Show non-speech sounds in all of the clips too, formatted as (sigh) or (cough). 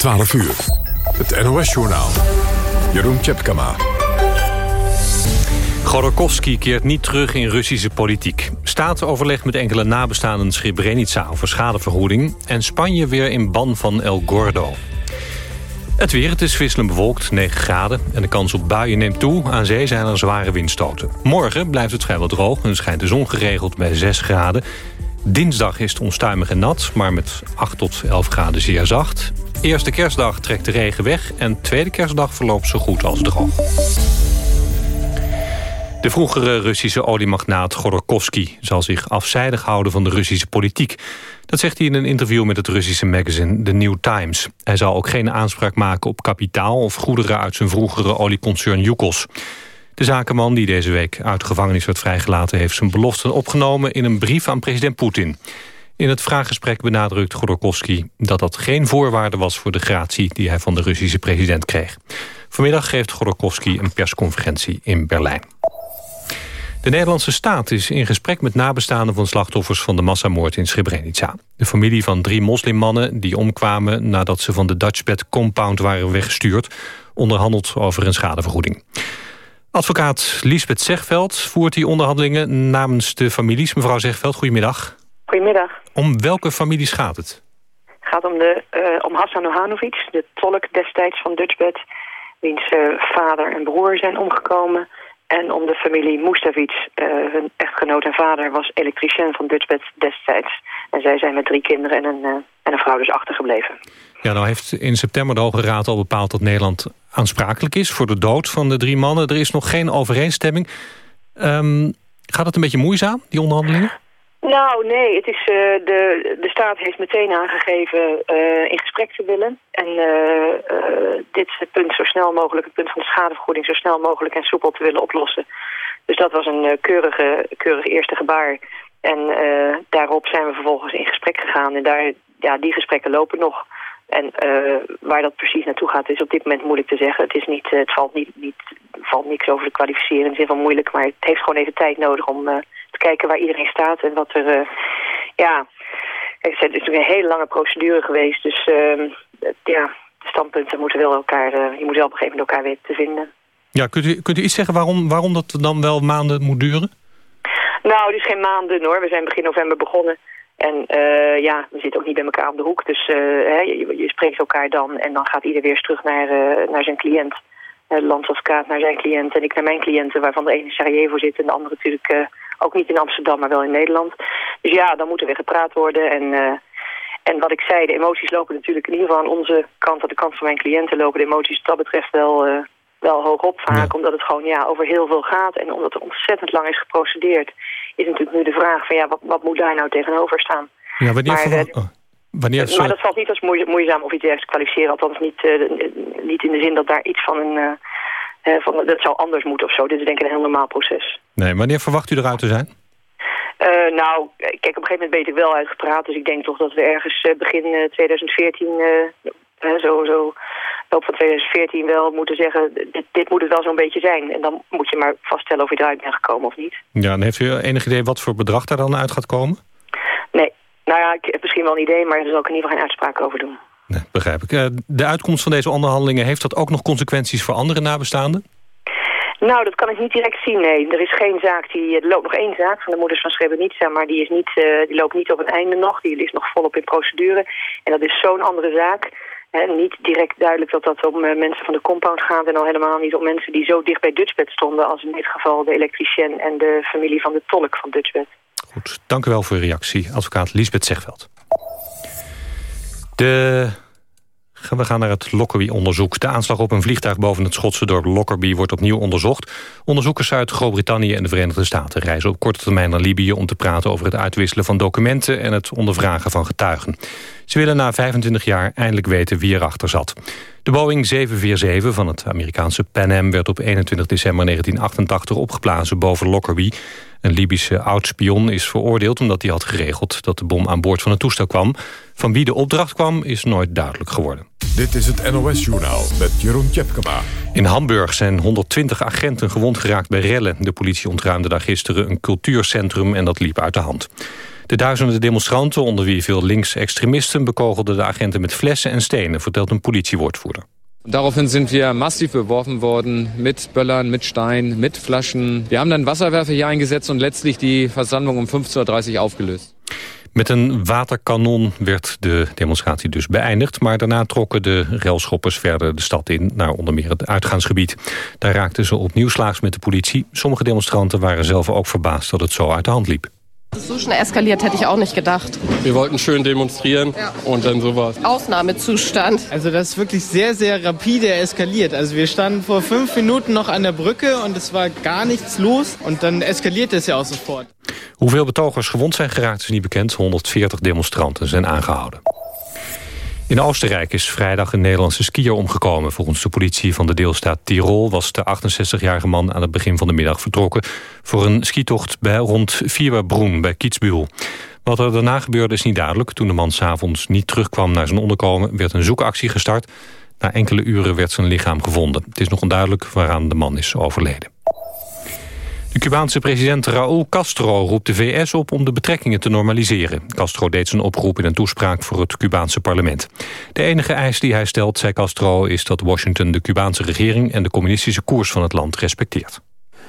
12 uur. Het NOS-journaal. Jeroen Tjepkama. Godorkovsky keert niet terug in Russische politiek. Staat overlegt met enkele nabestaanden Srebrenica over schadevergoeding... en Spanje weer in ban van El Gordo. Het weer, het is wisselend bewolkt, 9 graden... en de kans op buien neemt toe. Aan zee zijn er zware windstoten. Morgen blijft het vrijwel droog en schijnt de zon geregeld bij 6 graden. Dinsdag is het onstuimig en nat, maar met 8 tot 11 graden zeer zacht. Eerste kerstdag trekt de regen weg... en tweede kerstdag verloopt zo goed als droog. De vroegere Russische oliemagnaat Godorkovsky zal zich afzijdig houden van de Russische politiek. Dat zegt hij in een interview met het Russische magazine The New Times. Hij zal ook geen aanspraak maken op kapitaal of goederen uit zijn vroegere olieconcern Yukos. De zakenman die deze week uit de gevangenis werd vrijgelaten... heeft zijn beloften opgenomen in een brief aan president Poetin. In het vraaggesprek benadrukt Godorkovsky dat dat geen voorwaarde was... voor de gratie die hij van de Russische president kreeg. Vanmiddag geeft Godorkovsky een persconferentie in Berlijn. De Nederlandse staat is in gesprek met nabestaanden van slachtoffers van de massamoord in Srebrenica. De familie van drie moslimmannen die omkwamen nadat ze van de Dutchbed compound waren weggestuurd, onderhandelt over een schadevergoeding. Advocaat Liesbeth Zegveld voert die onderhandelingen namens de families. Mevrouw Zegveld, goedemiddag. Goedemiddag. Om welke families gaat het? Het gaat om, de, uh, om Hassan Ohanovic, de tolk destijds van Dutchbed... wiens uh, vader en broer zijn omgekomen en om de familie Mustavic, uh, hun echtgenoot en vader, was elektricien van Dutchbed destijds. En zij zijn met drie kinderen en een, uh, en een vrouw dus achtergebleven. Ja, nou heeft in september de Hoge Raad al bepaald dat Nederland aansprakelijk is... voor de dood van de drie mannen. Er is nog geen overeenstemming. Um, gaat het een beetje moeizaam, die onderhandelingen? Nou, nee. Het is, uh, de, de staat heeft meteen aangegeven uh, in gesprek te willen. En uh, dit punt zo snel mogelijk, het punt van de schadevergoeding... zo snel mogelijk en soepel te willen oplossen. Dus dat was een keurige, keurig eerste gebaar. En daarop zijn we vervolgens in gesprek gegaan. En daar, ja, die gesprekken lopen nog. En waar dat precies naartoe gaat is op dit moment moeilijk te zeggen. Het, is niet, het valt, niet, niet, valt niks over te kwalificeren in de zin van moeilijk... maar het heeft gewoon even tijd nodig om te kijken waar iedereen staat en wat er... Uh, ja, het is natuurlijk een hele lange procedure geweest. Dus uh, ja, de standpunten moeten wel elkaar... Je moet wel op een gegeven moment elkaar weten te vinden. Ja, kunt u, kunt u iets zeggen waarom, waarom dat dan wel maanden moet duren? Nou, het is geen maanden hoor. We zijn begin november begonnen. En uh, ja, we zitten ook niet bij elkaar op de hoek. Dus uh, hè, je, je, spreekt elkaar dan en dan gaat ieder weer eens terug naar, uh, naar zijn cliënt. Landsadvocaat naar zijn cliënt en ik naar mijn cliënten... waarvan de ene in Sarajevo zit en de andere natuurlijk ook niet in Amsterdam, maar wel in Nederland. Dus ja, dan moet er weer gepraat worden. En, en wat ik zei, de emoties lopen natuurlijk in ieder geval aan onze kant... aan de kant van mijn cliënten lopen de emoties wat dat betreft wel, wel hoog op vaak. Omdat het gewoon ja, over heel veel gaat. En omdat er ontzettend lang is geprocedeerd... is natuurlijk nu de vraag van ja, wat, wat moet daar nou tegenover staan? Ja, wanneer maar, uh, oh. Wanneer, maar dat valt niet als moeizaam of iets dergelijks kwalificeren. Althans niet, uh, niet in de zin dat daar iets van een... Uh, van, dat zou anders moeten of zo. Dit is denk ik een heel normaal proces. Nee, wanneer verwacht u eruit te zijn? Uh, nou, kijk, op een gegeven moment ben ik wel uitgepraat. Dus ik denk toch dat we ergens uh, begin uh, 2014, zo, zo loop van 2014 wel moeten zeggen... Dit, dit moet het wel zo'n beetje zijn. En dan moet je maar vaststellen of je eruit bent gekomen of niet. Ja, en heeft u enig idee wat voor bedrag daar dan uit gaat komen? Nee, nou ja, ik heb misschien wel een idee... maar daar zal ik in ieder geval geen uitspraak over doen. Nee, begrijp ik. de uitkomst van deze onderhandelingen... heeft dat ook nog consequenties voor andere nabestaanden? Nou, dat kan ik niet direct zien, nee. Er is geen zaak, die, er loopt nog één zaak van de moeders van Srebrenica, maar die, is niet, uh, die loopt niet op het einde nog. Die ligt nog volop in procedure. En dat is zo'n andere zaak. Niet direct duidelijk dat dat om uh, mensen van de compound gaat... en al helemaal niet om mensen die zo dicht bij Dutchbed stonden... als in dit geval de elektricien en de familie van de tolk van Dutchbed. Goed, dank u wel voor uw reactie. Advocaat Lisbeth Zegveld. De we gaan naar het Lockerbie-onderzoek. De aanslag op een vliegtuig boven het Schotse dorp Lockerbie wordt opnieuw onderzocht. Onderzoekers uit Groot-Brittannië en de Verenigde Staten reizen op korte termijn naar Libië... om te praten over het uitwisselen van documenten en het ondervragen van getuigen. Ze willen na 25 jaar eindelijk weten wie erachter zat. De Boeing 747 van het Amerikaanse Pan Am werd op 21 december 1988 opgeblazen boven Lockerbie. Een Libische oud-spion is veroordeeld omdat hij had geregeld dat de bom aan boord van het toestel kwam. Van wie de opdracht kwam is nooit duidelijk geworden. Dit is het NOS-journaal met Jeroen Tjepkema. In Hamburg zijn 120 agenten gewond geraakt bij rellen. De politie ontruimde daar gisteren een cultuurcentrum en dat liep uit de hand. De duizenden demonstranten, onder wie veel linksextremisten... bekogelden de agenten met flessen en stenen, vertelt een politiewoordvoerder. Daraufhin sind wir massiv beworfen worden mit Böllern, mit Stein, mit Flaschen. Wir haben dann Wasserwerfer hier eingesetzt und letztlich die Versammlung um 15.30 Uhr aufgelöst. Met een waterkanon werd de demonstratie dus beëindigd... maar daarna trokken de railschoppers verder de stad in... naar onder meer het uitgaansgebied. Daar raakten ze opnieuw slaags met de politie. Sommige demonstranten waren zelf ook verbaasd dat het zo uit de hand liep. So schnell eskaliert hätte ich auch nicht gedacht. Wir wollten schön demonstrieren ja. und dann sowas. Ausnahmezustand. Also das ist wirklich sehr, sehr rapide eskaliert. Also wir standen vor fünf Minuten noch an der Brücke und es war gar nichts los. Und dann eskaliert es ja auch sofort. Hoeveel betogers gewond zijn geraakt is niet bekend. 140 demonstranten zijn aangehouden. In Oostenrijk is vrijdag een Nederlandse skier omgekomen. Volgens de politie van de deelstaat Tirol was de 68-jarige man aan het begin van de middag vertrokken voor een skitocht bij rond Vierbroen bij Kitzbühel. Wat er daarna gebeurde is niet duidelijk. Toen de man s'avonds niet terugkwam naar zijn onderkomen werd een zoekactie gestart. Na enkele uren werd zijn lichaam gevonden. Het is nog onduidelijk waaraan de man is overleden. De Cubaanse president Raúl Castro roept de VS op om de betrekkingen te normaliseren. Castro deed zijn oproep in een toespraak voor het Cubaanse parlement. De enige eis die hij stelt, zei Castro, is dat Washington de Cubaanse regering en de communistische koers van het land respecteert.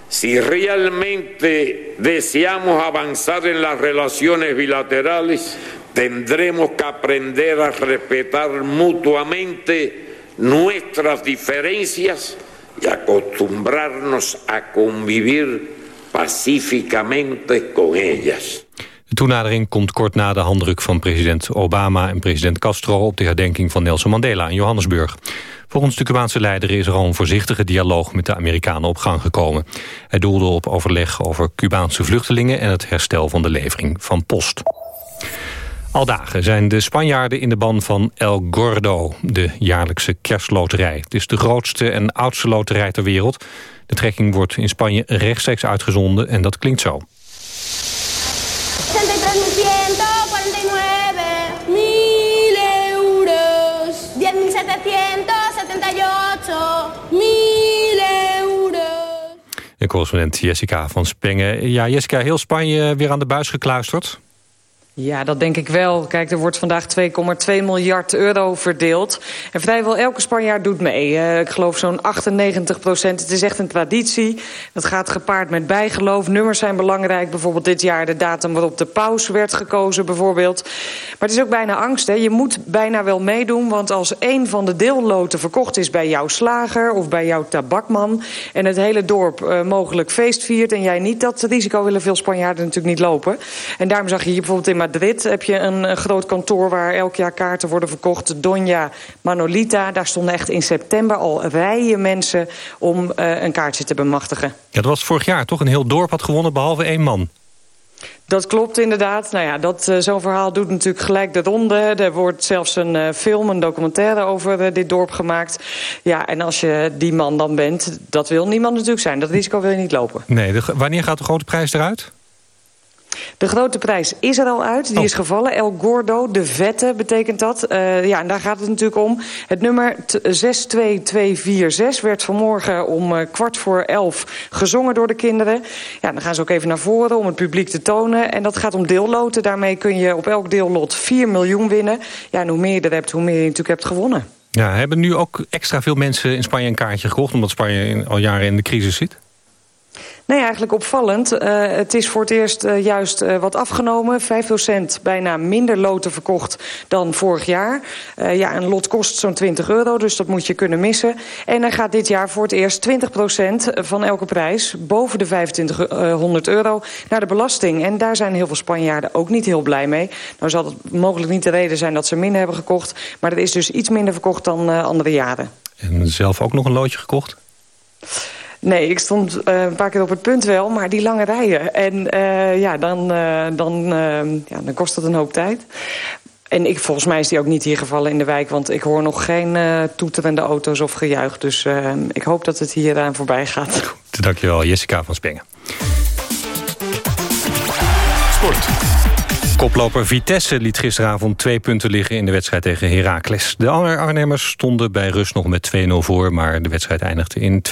Si realmente deseamos avanzar en las relaciones bilaterales, tendremos que aprender a respetar mutuamente nuestras diferencias y acostumbrarnos a convivir pacíficamente con ellas. De toenadering komt kort na de handdruk van president Obama en president Castro... op de herdenking van Nelson Mandela in Johannesburg. Volgens de Cubaanse leider is er al een voorzichtige dialoog met de Amerikanen op gang gekomen. Hij doelde op overleg over Cubaanse vluchtelingen en het herstel van de levering van post. Al dagen zijn de Spanjaarden in de ban van El Gordo, de jaarlijkse kerstloterij. Het is de grootste en oudste loterij ter wereld. De trekking wordt in Spanje rechtstreeks uitgezonden en dat klinkt zo. En correspondent Jessica van Spengen. Ja, Jessica, heel Spanje weer aan de buis gekluisterd. Ja, dat denk ik wel. Kijk, er wordt vandaag 2,2 miljard euro verdeeld. En vrijwel elke Spanjaard doet mee. Uh, ik geloof zo'n 98 procent. Het is echt een traditie. Dat gaat gepaard met bijgeloof. Nummers zijn belangrijk. Bijvoorbeeld dit jaar de datum waarop de paus werd gekozen bijvoorbeeld. Maar het is ook bijna angst. Hè? Je moet bijna wel meedoen. Want als één van de deelloten verkocht is bij jouw slager... of bij jouw tabakman... en het hele dorp uh, mogelijk feest viert en jij niet... dat risico willen veel Spanjaarden natuurlijk niet lopen. En daarom zag je hier bijvoorbeeld in Madrid heb je een, groot kantoor waar elk jaar kaarten worden verkocht. Donja Manolita, daar stonden echt in september al rijen mensen om uh, een kaartje te bemachtigen. Ja, dat was vorig jaar toch? Een heel dorp had gewonnen behalve één man. Dat klopt inderdaad. Nou ja, dat uh, zo'n verhaal doet natuurlijk gelijk de ronde. Er wordt zelfs een film, een documentaire over dit dorp gemaakt. Ja, en als je die man dan bent, dat wil niemand natuurlijk zijn. Dat risico wil je niet lopen. Nee, de, wanneer gaat de grote prijs eruit? De grote prijs is er al uit. Die oh. is gevallen. El Gordo, de vette betekent dat. Uh, ja, en daar gaat het natuurlijk om. Het nummer 62246 werd vanmorgen om uh, kwart voor elf gezongen door de kinderen. Ja, dan gaan ze ook even naar voren om het publiek te tonen. En dat gaat om deelloten. Daarmee kun je op elk deellot 4 miljoen winnen. Ja, en hoe meer je er hebt, hoe meer je natuurlijk hebt gewonnen. Ja, hebben nu ook extra veel mensen in Spanje een kaartje gekocht... omdat Spanje al jaren in de crisis zit? Nee, eigenlijk opvallend. Uh, het is voor het eerst uh, juist uh, wat afgenomen. 5% bijna minder loten verkocht dan vorig jaar. ja, een lot kost zo'n 20 euro, dus dat moet je kunnen missen. En er gaat dit jaar voor het eerst 20% van elke prijs... boven de 2500 euro naar de belasting. En daar zijn heel veel Spanjaarden ook niet heel blij mee. Nou zal het mogelijk niet de reden zijn dat ze minder hebben gekocht... maar er is dus iets minder verkocht dan andere jaren. En zelf ook nog een loodje gekocht? Nee, ik stond uh, een paar keer op het punt wel, maar die lange rijen. En uh, ja, dan, uh, dan, ja, dan kost dat een hoop tijd. En ik, volgens mij is die ook niet hier gevallen in de wijk... want ik hoor nog geen toeterende auto's of gejuich. Dus ik hoop dat het hier aan voorbij gaat. Dankjewel, Jessica van Spengen. Sport. Koploper Vitesse liet gisteravond twee punten liggen in de wedstrijd tegen Heracles. De Arnhemmers stonden bij rust nog met 2-0 voor, maar de wedstrijd eindigde in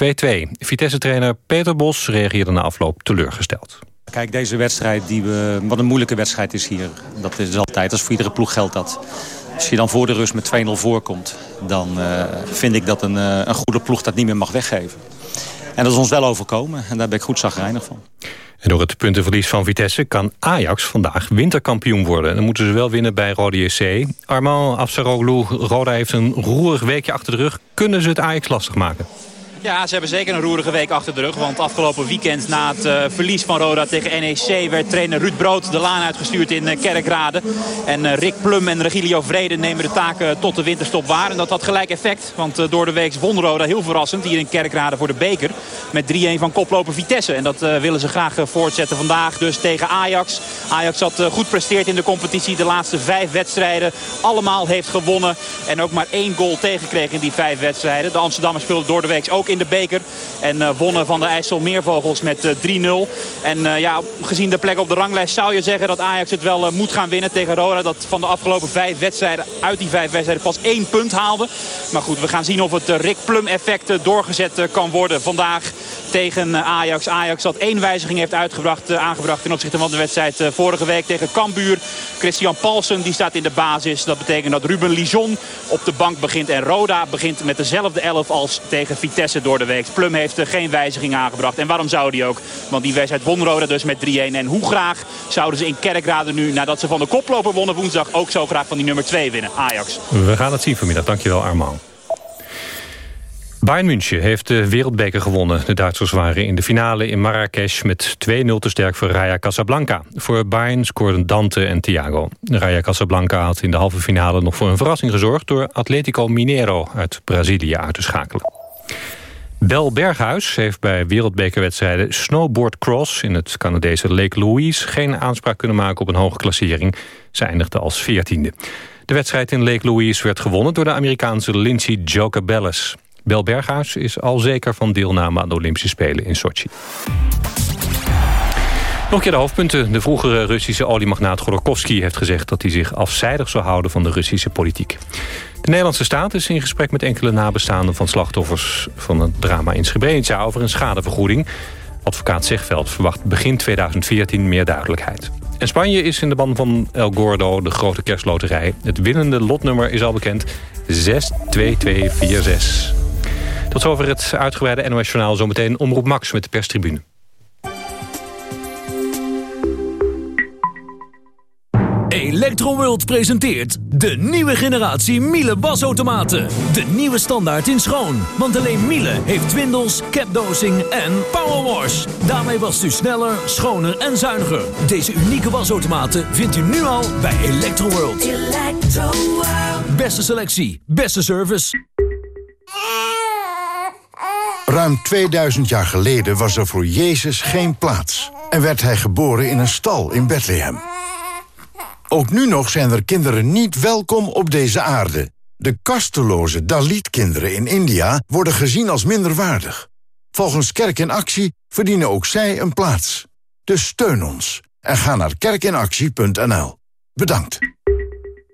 2-2. Vitesse-trainer Peter Bos reageerde na afloop teleurgesteld. Kijk, deze wedstrijd, die we, wat een moeilijke wedstrijd is hier. Dat is altijd, als voor iedere ploeg geldt dat. Als je dan voor de rust met 2-0 voorkomt... dan uh, vind ik dat een, uh, een goede ploeg dat niet meer mag weggeven. En dat is ons wel overkomen. En daar ben ik goed zagrijnig van. En door het puntenverlies van Vitesse kan Ajax vandaag winterkampioen worden. Dan moeten ze wel winnen bij Rode JC. Armand Afsaroglu, Roda heeft een roerig weekje achter de rug. Kunnen ze het Ajax lastig maken? Ja, ze hebben zeker een roerige week achter de rug. Want afgelopen weekend na het uh, verlies van Roda tegen NEC... werd trainer Ruud Brood de laan uitgestuurd in uh, Kerkrade. En uh, Rick Plum en Regilio Vrede nemen de taken tot de winterstop waar. En dat had gelijk effect. Want door de week won Roda heel verrassend hier in Kerkrade voor de beker. Met 3-1 van koploper Vitesse. En dat willen ze graag voortzetten vandaag dus tegen Ajax. Ajax had goed presteerd in de competitie. De laatste vijf wedstrijden allemaal heeft gewonnen. En ook maar één goal tegenkregen in die vijf wedstrijden. De Amsterdammers speelden door de week ook in de beker. En uh, wonnen van de IJsselmeervogels met uh, 3-0. En uh, ja, gezien de plek op de ranglijst zou je zeggen dat Ajax het wel moet gaan winnen tegen Roda. Dat van de afgelopen vijf wedstrijden, uit die vijf wedstrijden pas één punt haalde. Maar goed, we gaan zien of het Rick Plum effect doorgezet kan worden vandaag tegen Ajax. Ajax dat één wijziging heeft uitgebracht, aangebracht ten opzichte van de wedstrijd vorige week tegen Cambuur. Christian Paulsen die staat in de basis. Dat betekent dat Ruben Lijon op de bank begint en Roda begint met dezelfde elf als tegen Vitesse door de week. Plum heeft geen wijziging aangebracht. En waarom zou die ook? Want die wedstrijd won Roda dus met 3-1. En hoe graag zouden ze in Kerkrade nu, nadat ze van de koploper wonnen woensdag... ook zo graag van die nummer 2 winnen, Ajax. We gaan het zien vanmiddag. Dankjewel Armand. Bayern München heeft de wereldbeker gewonnen. De Duitsers waren in de finale in Marrakesh met 2-0 te sterk voor Raya Casablanca. Voor Bayern scoorden Dante en Thiago. Raya Casablanca had in de halve finale nog voor een verrassing gezorgd... door Atletico Mineiro uit Brazilië uit te schakelen. Bel Berghuis heeft bij wereldbekerwedstrijden Snowboard Cross... in het Canadese Lake Louise geen aanspraak kunnen maken op een hoge klassering. Ze eindigde als veertiende. De wedstrijd in Lake Louise werd gewonnen door de Amerikaanse Lindsay Jokabellis. Bel Berghuis is al zeker van deelname aan de Olympische Spelen in Sochi. Nog een keer de hoofdpunten. De vroegere Russische oliemagnaat Godorkovsky heeft gezegd... dat hij zich afzijdig zou houden van de Russische politiek. De Nederlandse staat is in gesprek met enkele nabestaanden... van slachtoffers van het drama in Srebrenica over een schadevergoeding. Advocaat Zegveld verwacht begin 2014 meer duidelijkheid. En Spanje is in de ban van El Gordo, de grote kerstloterij. Het winnende lotnummer is al bekend, 62246. Tot zover het uitgebreide NOS Journaal. Zometeen Omroep Max met de perstribune. Electroworld presenteert de nieuwe generatie Miele wasautomaten. De nieuwe standaard in schoon. Want alleen Miele heeft twindels, capdosing en powerwash. Daarmee wast u sneller, schoner en zuiniger. Deze unieke wasautomaten vindt u nu al bij Electroworld. Electroworld. Beste selectie, beste service. Ruim 2000 jaar geleden was er voor Jezus geen plaats. En werd hij geboren in een stal in Bethlehem. Ook nu nog zijn er kinderen niet welkom op deze aarde. De kasteloze Dalit-kinderen in India worden gezien als minderwaardig. Volgens Kerk in Actie verdienen ook zij een plaats. Dus steun ons en ga naar kerkinactie.nl. Bedankt.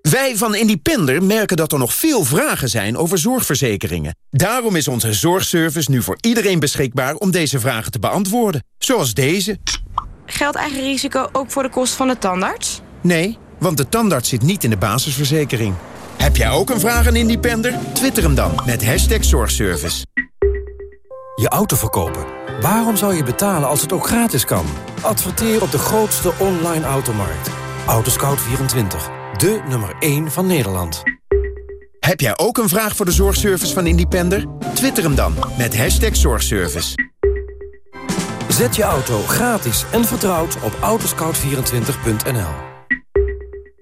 Wij van Independer merken dat er nog veel vragen zijn over zorgverzekeringen. Daarom is onze zorgservice nu voor iedereen beschikbaar om deze vragen te beantwoorden. Zoals deze. Geldt eigen risico ook voor de kost van de tandarts? Nee, want de tandarts zit niet in de basisverzekering. Heb jij ook een vraag aan Independer? Twitter hem dan met hashtag zorgservice. Je auto verkopen. Waarom zou je betalen als het ook gratis kan? Adverteer op de grootste online automarkt. Autoscout24. De nummer 1 van Nederland. Heb jij ook een vraag voor de zorgservice van Independer? Twitter hem dan met hashtag zorgservice. Zet je auto gratis en vertrouwd op autoscout24.nl.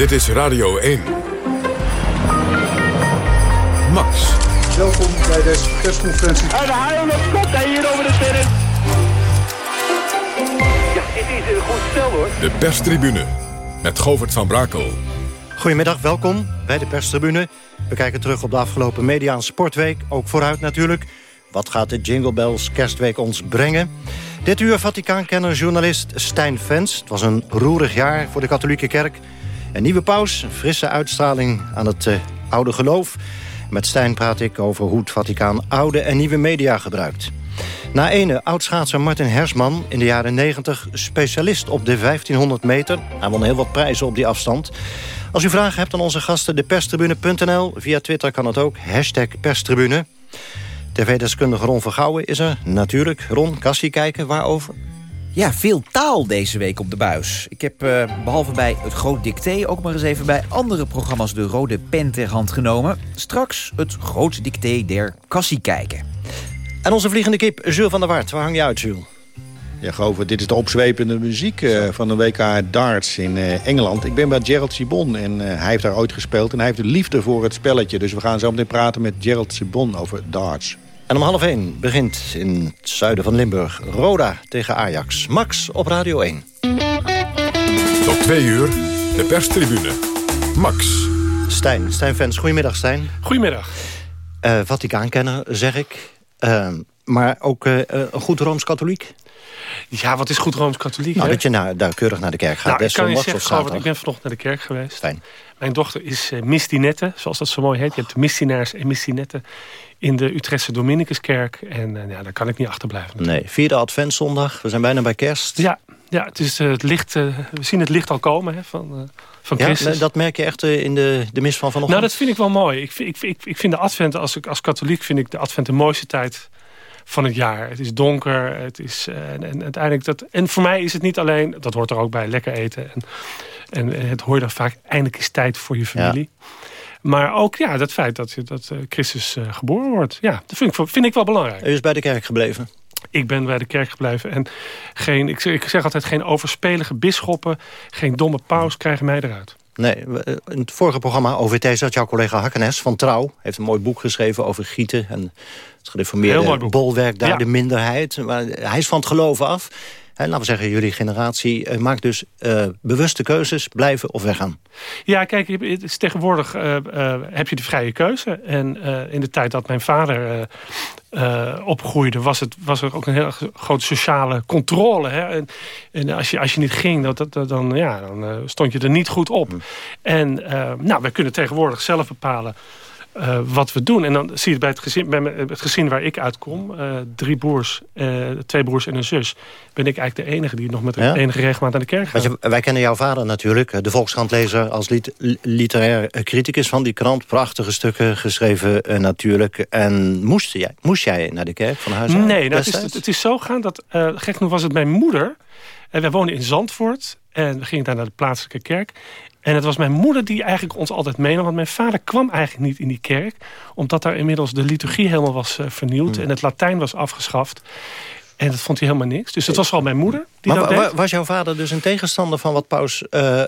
Dit is Radio 1. Max. Welkom bij deze persconferentie. En de haal komt hij hier over de terrein. Ja, dit is een goed stel hoor. De perstribune met Govert van Brakel. Goedemiddag, welkom bij de perstribune. We kijken terug op de afgelopen media- en sportweek. Ook vooruit natuurlijk. Wat gaat de Jingle Bells kerstweek ons brengen? Dit uur Vaticaankenner journalist Stijn Vens. Het was een roerig jaar voor de katholieke kerk. Een nieuwe paus, frisse uitstraling aan het uh, oude geloof. Met Stijn praat ik over hoe het Vaticaan oude en nieuwe media gebruikt. Na ene oudschaatser Martin Hersman in de jaren 90 specialist op de 1500 meter. Hij won heel wat prijzen op die afstand. Als u vragen hebt aan onze gasten, deperstribune.nl. Via Twitter kan het ook, hashtag perstribune. TV-deskundige Ron Vergouwen is er, natuurlijk. Ron, kassie kijken, waarover? Ja, veel taal deze week op de buis. Ik heb uh, behalve bij het Groot Dicté... ook maar eens even bij andere programma's de rode pen ter hand genomen. Straks het Groot Dicté der kassie kijken. En onze vliegende kip, Jules van der Wart. Waar hang je uit, Jules? Ja, Gover, dit is de opzwepende muziek uh, van de WK Darts in uh, Engeland. Ik ben bij Gerald Sibon en uh, hij heeft daar ooit gespeeld. En hij heeft de liefde voor het spelletje. Dus we gaan zo meteen praten met Gerald Sibon over darts. En om half 1 begint in het zuiden van Limburg Roda tegen Ajax. Max op Radio 1. Tot twee uur, de perstribune. Max. Stijn, Stijn Vens. Goedemiddag, Stijn. Goedemiddag. Uh, Vaticaankenner, zeg ik. Uh, maar ook uh, een goed Rooms-Katholiek? Ja, wat is goed Rooms-Katholiek? Nou, dat je nou, daar keurig naar de kerk gaat. Nou, ik kan je zeggen, ik ben vanochtend naar de kerk geweest. Fijn. Mijn dochter is uh, mistinette, zoals dat zo mooi heet. Je hebt mistinaars en mistinetten in de Utrechtse Dominicuskerk. En uh, ja, daar kan ik niet achterblijven. Nee, vierde adventszondag. We zijn bijna bij kerst. Ja, ja het is, uh, het licht, we zien het licht al komen hè, van, van ja, Christus. dat merk je echt in de, de mis van vanochtend? Nou, dat vind ik wel mooi. Ik, ik, ik, ik vind de advent, als, ik, als katholiek vind ik de advent de mooiste tijd van het jaar. Het is donker. Het is, en, en, uiteindelijk dat, en voor mij is het niet alleen, dat hoort er ook bij, lekker eten. En, en het hoor je dan vaak, eindelijk is tijd voor je familie. Ja. Maar ook ja, dat feit dat, dat uh, Christus uh, geboren wordt. Ja, dat vind ik, vind ik wel belangrijk. U is bij de kerk gebleven? Ik ben bij de kerk gebleven. En geen, ik, zeg, ik zeg altijd, geen overspelige bisschoppen... geen domme paus krijgen mij eruit. Nee, in het vorige programma OVT zat jouw collega Hakkenes van Trouw. heeft een mooi boek geschreven over gieten en het gereformeerde bolwerk daar, ja. de minderheid. Maar hij is van het geloven af. En laten we zeggen, jullie generatie uh, maakt dus uh, bewuste keuzes, blijven of weggaan. Ja, kijk, het is tegenwoordig uh, heb je de vrije keuze. En in de tijd dat mijn vader opgroeide, was, het, was er ook een heel grote sociale controle. Hè? En, en, als, je, als je niet ging, dat, dat, dan, ja, dan stond je er niet goed op. Hmm. En nou, we kunnen tegenwoordig zelf bepalen uh, wat we doen. En dan zie je bij het gezin, bij het gezin waar ik uitkom... Uh, drie broers, uh, twee broers en een zus... ben ik eigenlijk de enige die nog met ja? enige regelmaat aan de kerk gaat. Je, wij kennen jouw vader natuurlijk, de Volkskrantlezer... als lit literair criticus van die krant. Prachtige stukken geschreven natuurlijk. En moest jij, moest jij naar de kerk van huis uit? Nee, nou, het, is, het is zo gaan dat... gek genoeg was het mijn moeder... En wij woonden in Zandvoort en we gingen daar naar de plaatselijke kerk. En het was mijn moeder die eigenlijk ons altijd meenam. Want mijn vader kwam eigenlijk niet in die kerk. Omdat daar inmiddels de liturgie helemaal was uh, vernieuwd. Hmm. En het Latijn was afgeschaft. En dat vond hij helemaal niks. Dus het was al mijn moeder die maar dat deed. Was jouw vader dus een tegenstander van wat paus, uh, uh,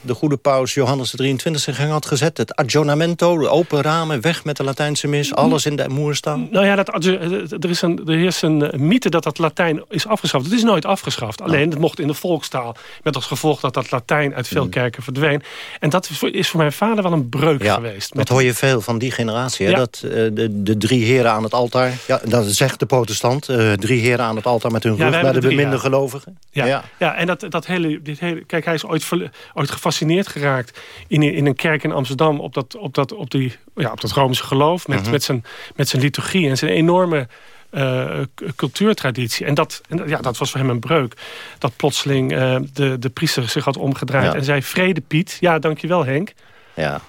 de goede paus Johannes de 23 in gang had gezet? Het aggiornamento, de open ramen, weg met de Latijnse mis, alles in de moerstaal? Nou ja, dat, er, is een, er is een mythe dat dat Latijn is afgeschaft. Het is nooit afgeschaft. Alleen, het mocht in de volkstaal. Met als gevolg dat dat Latijn uit veel hmm. kerken verdween. En dat is voor mijn vader wel een breuk ja, geweest. Dat hoor je veel van die generatie. Hè? Ja. Dat, uh, de, de drie heren aan het altaar, ja, dat zegt de protestant, drie heren aan het altaar met hun rug ja, naar de beminde gelovigen. Ja, ja. ja en dat, dat hele, dit hele... Kijk, hij is ooit, ooit gefascineerd geraakt in, in een kerk in Amsterdam... op dat, op dat, op die, ja, op dat Romeinse geloof, met, uh -huh. met, zijn, met zijn liturgie en zijn enorme... Uh, cultuurtraditie. En dat, en ja, dat was voor hem een breuk. Dat plotseling uh, de, de priester zich had omgedraaid ja. en zei... Vrede Piet, ja, dankjewel Henk. Ja.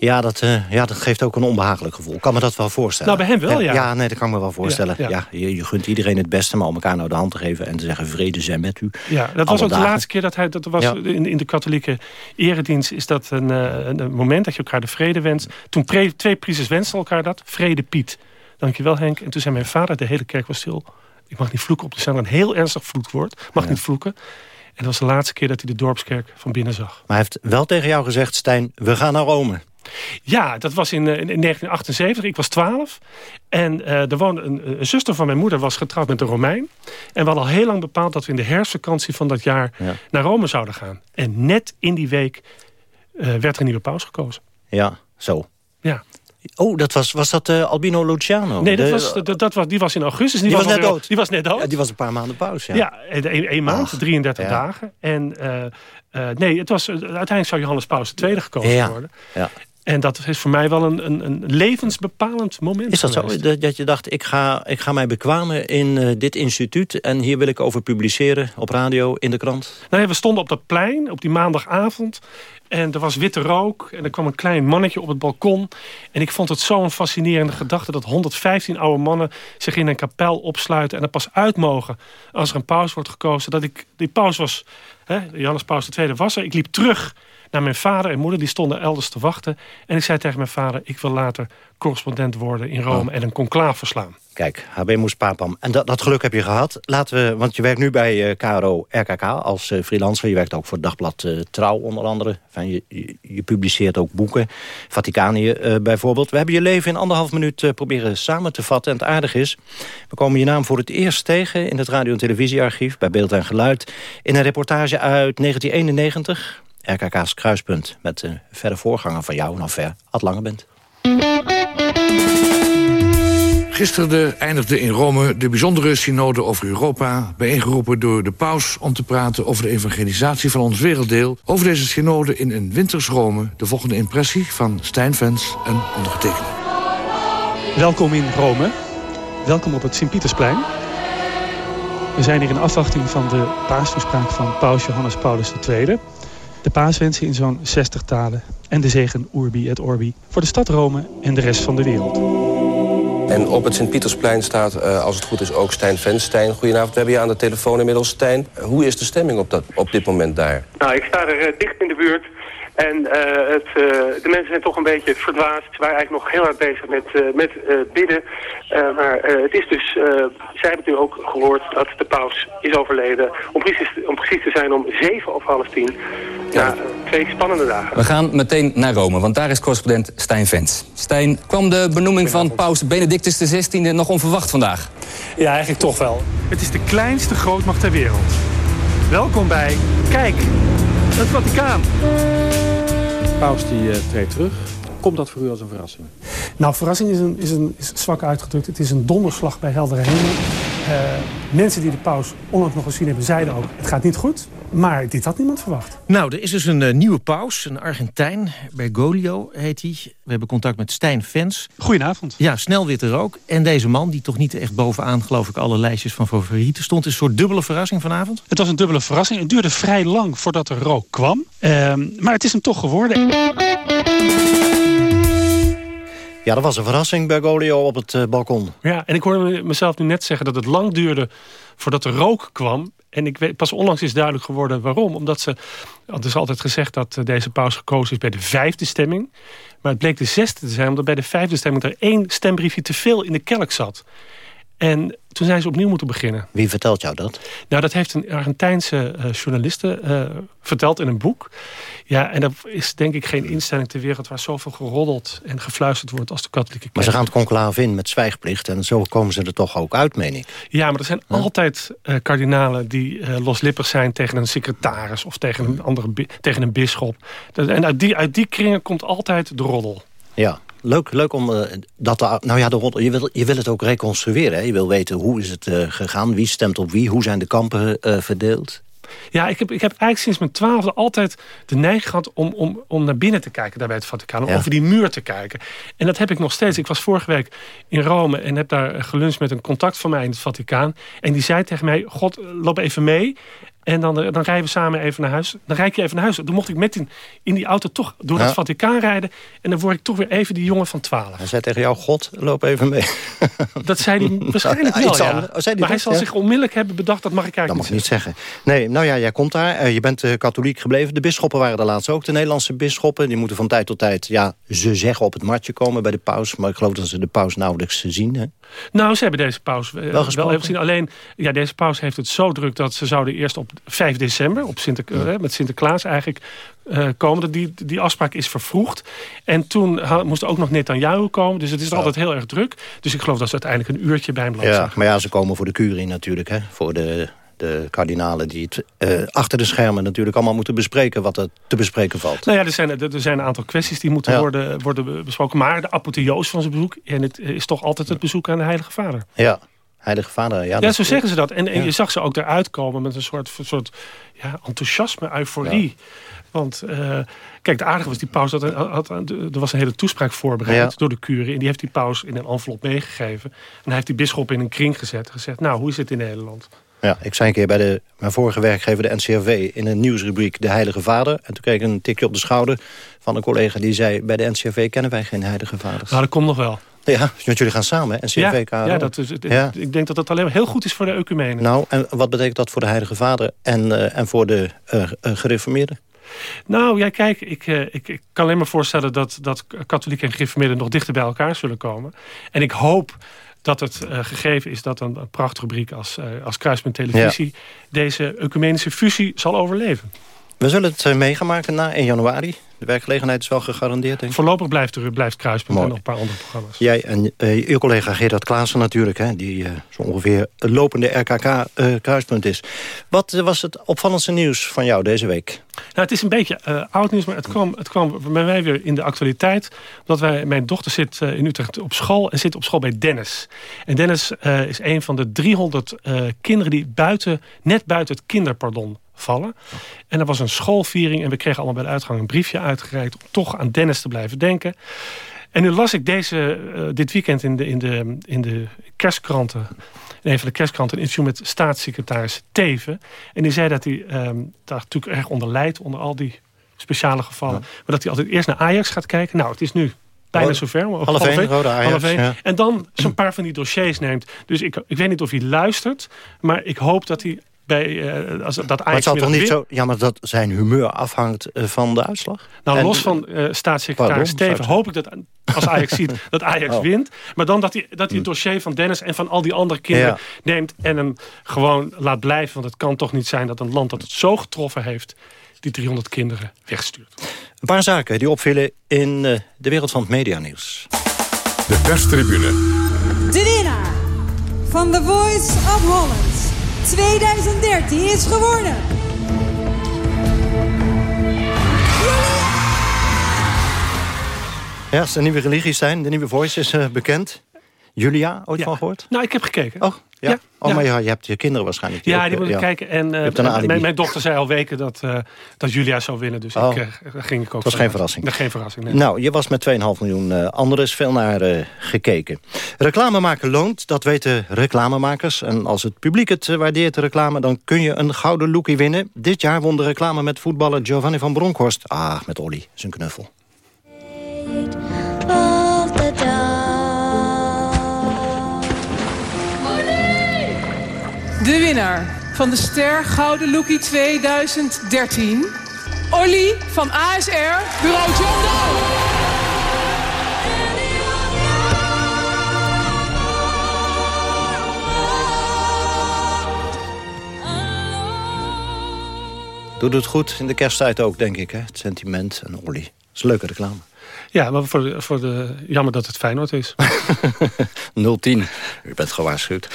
Ja dat, uh, ja, dat geeft ook een onbehagelijk gevoel. Kan me dat wel voorstellen. Nou, bij hem wel, ja. Ja, nee, dat kan ik me wel voorstellen. Ja, ja. je, je, gunt iedereen het beste, maar om elkaar nou de hand te geven... en te zeggen, vrede zijn met u. Ja, dat was ook dagen. de laatste keer dat hij... Dat was in, in de katholieke eredienst is dat een, uh, een moment dat je elkaar de vrede wenst. Toen pre, twee priesters wensten elkaar dat. Vrede Piet. Dankjewel Henk. En toen zei mijn vader, de hele kerk was stil. Ik mag niet vloeken op de cel. Een heel ernstig vloekwoord. Mag niet vloeken. En dat was de laatste keer dat hij de dorpskerk van binnen zag. Maar hij heeft wel tegen jou gezegd, Stijn, we gaan naar Rome. Ja, dat was in, in 1978. Ik was 12. En er woonde een, een, zuster van mijn moeder was getrouwd met een Romein. En we hadden al heel lang bepaald dat we in de herfstvakantie van dat jaar naar Rome zouden gaan. En net in die week werd er een nieuwe paus gekozen. Ja, zo. Ja. Oh, dat was, was dat uh, Albino Luciano? Nee, dat was, dat, dat was, die was in augustus. Die, was, net dood? Die was net dood. Ja, die was een paar maanden pauze, ja. Ja, één maand, 33 dagen. En uh, uh, nee, het was, uiteindelijk zou Johannes Paus de tweede gekozen worden. Ja. En dat is voor mij wel een, een, een levensbepalend moment Is dat geweest. zo? Dat je dacht, ik ga, ik ga mij bekwamen in uh, dit instituut... en hier wil ik over publiceren op radio, in de krant? Nou ja, we stonden op dat plein op die maandagavond... En er was witte rook en er kwam een klein mannetje op het balkon. En ik vond het zo'n fascinerende gedachte... dat 115 oude mannen zich in een kapel opsluiten... en er pas uit mogen als er een paus wordt gekozen. Dat ik, die paus was, hè, Johannes Paus II was er. Ik liep terug naar mijn vader en moeder. Die stonden elders te wachten. En ik zei tegen mijn vader... ik wil later correspondent worden in Rome oh. en een conclave verslaan. Kijk, habemus papam. En dat, dat geluk heb je gehad. Laten we, want je werkt nu bij uh, KRO RKK als uh, freelancer. Je werkt ook voor het dagblad uh, Trouw onder andere. Enfin, je, je, je, publiceert ook boeken. Vaticanië bijvoorbeeld. We hebben je leven in anderhalf minuut proberen samen te vatten. En het aardige is, we komen je naam voor het eerst tegen... in het radio- en televisiearchief bij Beeld en Geluid... in een reportage uit 1991... RKK's Kruispunt met de verre voorganger van jou, nog ver, Ad Lange bent. Gisteren eindigde in Rome de bijzondere synode over Europa... bijeengeroepen door de paus om te praten over de evangelisatie van ons werelddeel. Over deze synode in een winters Rome... de volgende impressie van Stijn Vens en ondergetekende. Welkom in Rome. Welkom op het Sint-Pietersplein. We zijn hier in afwachting van de paastoespraak van paus Johannes Paulus II... De paaswensen in zo'n 60 talen en de zegen Urbi et Orbi voor de stad Rome en de rest van de wereld. En op het Sint-Pietersplein staat, uh, als het goed is, ook Stijn Venstein. Goedenavond, we hebben je aan de telefoon inmiddels. Stijn, hoe is de stemming op, dat, op dit moment daar? Nou, ik sta er uh, dicht in de buurt. En uh, het, de mensen zijn toch een beetje verdwaasd. Ze waren eigenlijk nog heel hard bezig met, met bidden. maar het is dus, zij hebben het nu ook gehoord dat de paus is overleden. Om precies, om precies te zijn om zeven of half tien. Ja, twee spannende dagen. We gaan meteen naar Rome, want daar is correspondent Stijn Vens. Stijn, kwam de benoeming van paus Benedictus XVI nog onverwacht vandaag? Ja, eigenlijk toch wel. Het is de kleinste grootmacht ter wereld. Welkom bij Kijk, het Vaticaan. Paus die uh, treedt terug. Komt dat voor u als een verrassing? Nou, verrassing is, een, is, een, is zwak uitgedrukt. Het is een donderslag bij heldere hemel. Uh, mensen die de paus onlangs nog gezien hebben, zeiden ook... het gaat niet goed, maar dit had niemand verwacht. Nou, er is dus een uh, nieuwe paus, een Argentijn. Bergoglio heet hij. We hebben contact met Stijn Vens. Goedenavond. Ja, snel witte rook. En deze man, die toch niet echt bovenaan, geloof ik, alle lijstjes van favorieten stond... is een soort dubbele verrassing vanavond? Het was een dubbele verrassing. Het duurde vrij lang voordat er rook kwam. Uh, maar het is hem toch geworden. Ja, dat was een verrassing, Bergoglio, op het uh, balkon. Ja, en ik hoorde mezelf nu net zeggen dat het lang duurde voordat er rook kwam. En ik weet, pas onlangs is duidelijk geworden waarom. Omdat ze, het is altijd gezegd dat deze paus gekozen is bij de vijfde stemming. Maar het bleek de zesde te zijn, omdat bij de vijfde stemming er één stembriefje te veel in de kelk zat. En toen zijn ze opnieuw moeten beginnen. Wie vertelt jou dat? Nou, dat heeft een Argentijnse uh, journaliste uh, verteld in een boek. Ja, en er is denk ik geen instelling ter wereld... waar zoveel geroddeld en gefluisterd wordt als de katholieke kerk. Maar ze gaan het conclave in met zwijgplicht... en zo komen ze er toch ook uit, meen ik. Ja, maar er zijn huh? altijd uh, kardinalen die loslippig zijn... tegen een secretaris of tegen een, andere, tegen een bisschop. En uit die, uit die kringen komt altijd de roddel. Ja, leuk, leuk om uh, dat nou ja, de, je, wil, je wil het ook reconstrueren. Hè? Je wil weten hoe is het uh, gegaan, wie stemt op wie, hoe zijn de kampen uh, verdeeld. Ja, ik heb, ik heb eigenlijk sinds mijn twaalfde altijd de neiging gehad om, om, om naar binnen te kijken daar bij het Vaticaan. Om ja. over die muur te kijken. En dat heb ik nog steeds. Ik was vorige week in Rome en heb daar geluncht met een contact van mij in het Vaticaan. En die zei tegen mij, god, loop even mee. En dan, dan rijden we samen even naar huis. Dan rijd je even naar huis. Dan mocht ik met in, in die auto toch door ja. het Vaticaan rijden. En dan word ik toch weer even die jongen van 12. Hij zei tegen jou, God, loop even mee. (laughs) Dat zei hij (laughs) waarschijnlijk wel, ja. Oh, zei maar hij zal ja? zich onmiddellijk hebben bedacht, dat mag ik eigenlijk dat mag niet zeggen. Nee, nou ja, jij komt daar. Uh, je bent uh, katholiek gebleven. De bisschoppen waren er laatst ook. De Nederlandse bisschoppen. Die moeten van tijd tot tijd, ja, ze zeggen op het matje komen bij de paus. Maar ik geloof dat ze de paus nauwelijks zien, hè? Nou, ze hebben deze paus uh, wel, wel even gezien. Alleen, ja, deze paus heeft het zo druk dat ze zouden eerst op 5 december, op ja. uh, met Sinterklaas eigenlijk, eh, komen. Die, die afspraak is vervroegd. En toen moest ook nog Netanyahu komen. Dus het is altijd heel erg druk. Dus ik geloof dat ze uiteindelijk een uurtje bij hem langs Ja, maar ja, ze komen voor de curie natuurlijk. Hè? Voor de, de kardinalen die het eh, achter de schermen natuurlijk allemaal moeten bespreken... wat er te bespreken valt. Nou ja, er zijn, er, er zijn een aantal kwesties die moeten Ja. worden, worden besproken. Maar de apotheose van zijn bezoek... en het is toch altijd het bezoek aan de Heilige Vader. Ja, Heilige Vader. Ja, zo zeggen ze dat. En, en Ja. je zag ze ook eruit komen met een soort, soort ja, enthousiasme, euforie. Want, eh, kijk, de aardige was die paus... Dat, had, had- er was een hele toespraak voorbereid Ja. door de curie. En die heeft die paus in een envelop meegegeven. En hij heeft die bisschop in een kring gezet. en Gezegd, nou, hoe is het in Nederland? Ja, ik zei een keer bij de, mijn vorige werkgever, de NCRV... in een nieuwsrubriek De Heilige Vader. En toen kreeg ik een tikje op de schouder van een collega die zei... bij de NCRV kennen wij geen Heilige Vaders. Nou, dat komt nog wel. Ja, want jullie gaan samen, hè? NCRV, Ja, ja, dat is, Ja. ik denk dat dat alleen maar heel goed is voor de ecumene. Nou, en wat betekent dat voor de Heilige Vader en, eh, en voor de eh, eh, gereformeerden? Nou, ja, kijk, ik, ik, ik kan alleen maar voorstellen... dat, dat katholieken en gereformeerden nog dichter bij elkaar zullen komen. En ik hoop dat het gegeven is dat een, een prachtrubriek als, eh, als Kruispunt Televisie... deze ecumenische fusie zal overleven. We zullen het uh, mee gaan maken na 1 januari. De werkgelegenheid is wel gegarandeerd, denk ik. Voorlopig blijft er blijft Kruispunt Mooi. en nog een paar andere programma's. Jij en uh, uw collega Gerard Klaassen natuurlijk... Hè, die uh, zo ongeveer lopende RKK-kruispunt is. Wat was het opvallendste nieuws van jou deze week? Nou, het is een beetje oud nieuws, maar het kwam, het kwam bij mij weer in de actualiteit. Omdat wij, mijn dochter zit in Utrecht op school en zit op school bij Dennis. En Dennis is een van de 300 kinderen die buiten, net buiten het kinderpardon vallen. En er was een schoolviering en we kregen allemaal bij de uitgang een briefje uitgereikt... om toch aan Dennis te blijven denken. En nu las ik deze, dit weekend in de, in de, in de kerstkranten in een van de kerstkranten een interview met staatssecretaris Teven. En die zei dat hij um, daar natuurlijk erg onder lijdt, onder al die speciale gevallen. Ja. Maar dat hij altijd eerst naar Ajax gaat kijken. Nou, het is nu bijna zover. maar half één, rode Ajax, half één. ja. En dan zo'n paar van die dossiers neemt. Dus ik, ik weet niet of hij luistert, maar ik hoop dat hij bij uh, als, dat Maar het zal toch niet zo... Ja, maar dat zijn humeur afhangt uh, van de uitslag? Nou, En- los van uh, staatssecretaris Pardon, Steven hoop ik dat als Ajax ziet (laughs) dat Ajax Oh. wint. Maar dan dat hij, dat hij het dossier van Dennis en van al die andere kinderen Ja. neemt... en hem gewoon laat blijven. Want het kan toch niet zijn dat een land dat het zo getroffen heeft... die 300 kinderen wegstuurt. Een paar zaken die opvielen in eh, de wereld van het medianieuws. De perstribune. De winnaar van The Voice of Holland 2013 is geworden. Ja, het is een nieuwe religie zijn. De nieuwe voice is eh, bekend. Julia, ooit van gehoord? Nou, ik heb gekeken. Oh, ja. Ja, oh ja. maar ja, je hebt je kinderen waarschijnlijk. Ja, ook, die eh, moet ik kijken. En eh, mijn, mijn dochter zei al weken dat, eh, dat Julia zou winnen. Dus Oh. ik, eh, daar ging ik ook Het was geen verrassing. Nee, geen verrassing, nee. Nou, je was met 2,5 miljoen eh anderen is veel naar eh, gekeken. Reclame maken loont, dat weten reclamemakers. En als het publiek het eh, waardeert, de reclame... dan kun je een gouden lookie winnen. Dit jaar won de reclame met voetballer Giovanni van Bronckhorst. Ah, met Olly, zijn knuffel. De winnaar van de Ster Gouden Lookie 2013. Olly van ASR, bureau John Doe. Doet het goed in de kersttijd ook, denk ik. Hè? Het sentiment en Olly. Dat is een leuke reclame. Ja, maar voor de, voor de, jammer dat het Feyenoord is. (laughs) 010. U bent gewaarschuwd.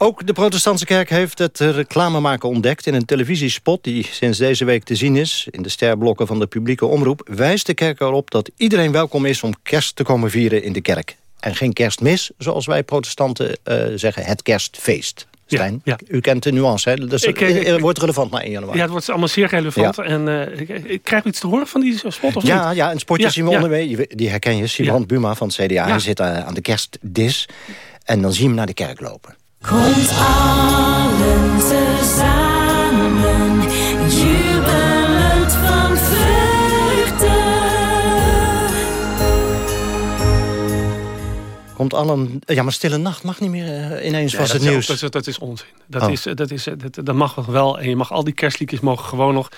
Ook de protestantse kerk heeft het eh, reclame maken ontdekt... in een televisiespot die sinds deze week te zien is... in de sterblokken van de publieke omroep... wijst de kerk erop dat iedereen welkom is om kerst te komen vieren in de kerk. En geen kerstmis, zoals wij protestanten eh, zeggen, het kerstfeest. Stijn, u kent de nuance, hè? Dus Ik- het ik- eh, wordt relevant na 1 januari. Ja, het wordt allemaal zeer relevant. Ja. En eh, ik, ik krijg iets te horen van die spot of Ja, niet? ja, een spotje Simone, ja. Wee, die- herken je. Simone Buma van het CDA. Hij zit aan de kerstdis. En dan zie je hem naar de kerk lopen. Komt allen tezamen, jubelend van vreugde. Komt allen... Ja, maar Stille Nacht mag niet meer eh, ineens, Nee, was het nieuws. Dat is, dat is onzin. Dat, Oh. is, dat, is, dat, dat mag nog wel. En je mag al die kerstliedjes mogen gewoon nog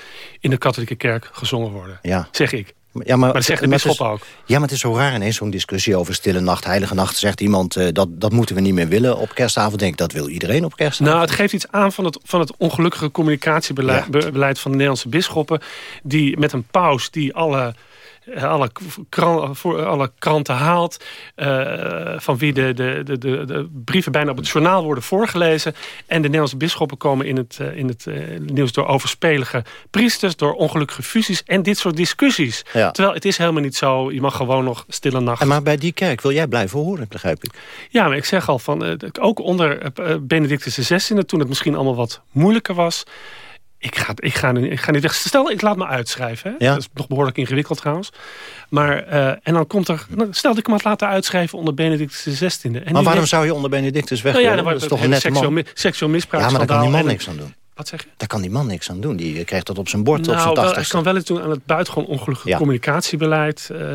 in de katholieke kerk gezongen worden. Ja. Zeg ik. Ja, maar, dat zeggen de maar is- ook. Ja, maar het is zo raar ineens zo'n discussie over stille nacht, heilige nacht. Zegt iemand, eh, dat, dat moeten we niet meer willen op kerstavond. Denk ik, dat wil iedereen op kerstavond. Nou, het geeft iets aan van het, van het ongelukkige communicatiebeleid be- beleid van de Nederlandse bisschoppen. Die met een paus die alle, alle, kran, voor, alle kranten haalt. eh, van wie de, de, de, de, brieven bijna op het journaal worden voorgelezen. En de Nederlandse bisschoppen komen in het, eh, in het eh, nieuws door overspelige priesters. Door ongelukkige fusies en dit soort discussies. Ja. Terwijl het is helemaal niet zo. Je mag gewoon nog stille nacht. En maar bij die kerk wil jij blijven horen, begrijp ik. Ja, maar ik zeg al van, ook onder Benedictus XVI, toen het misschien allemaal wat moeilijker was. Ik ga, ik ga, nu, ik ga niet weg. Stel, ik laat me uitschrijven. Hè? Ja. Dat is nog behoorlijk ingewikkeld trouwens. Maar, eh, en dan komt er... nou, Stel dat ik me had laten uitschrijven onder Benedictus XVI. En maar waarom zou je onder Benedictus weg Nou ja, dan dat is toch een nette seksueel, seksueel misbruik. Ja, maar daar kan die man en- niks aan doen. Wat zeg je? Daar kan die man niks aan doen. Die krijgt dat op zijn bord op zijn Nou, wel, hij tachtigste. kan wel iets doen aan het buitengewoon ongelukkige Ja. communicatiebeleid. eh,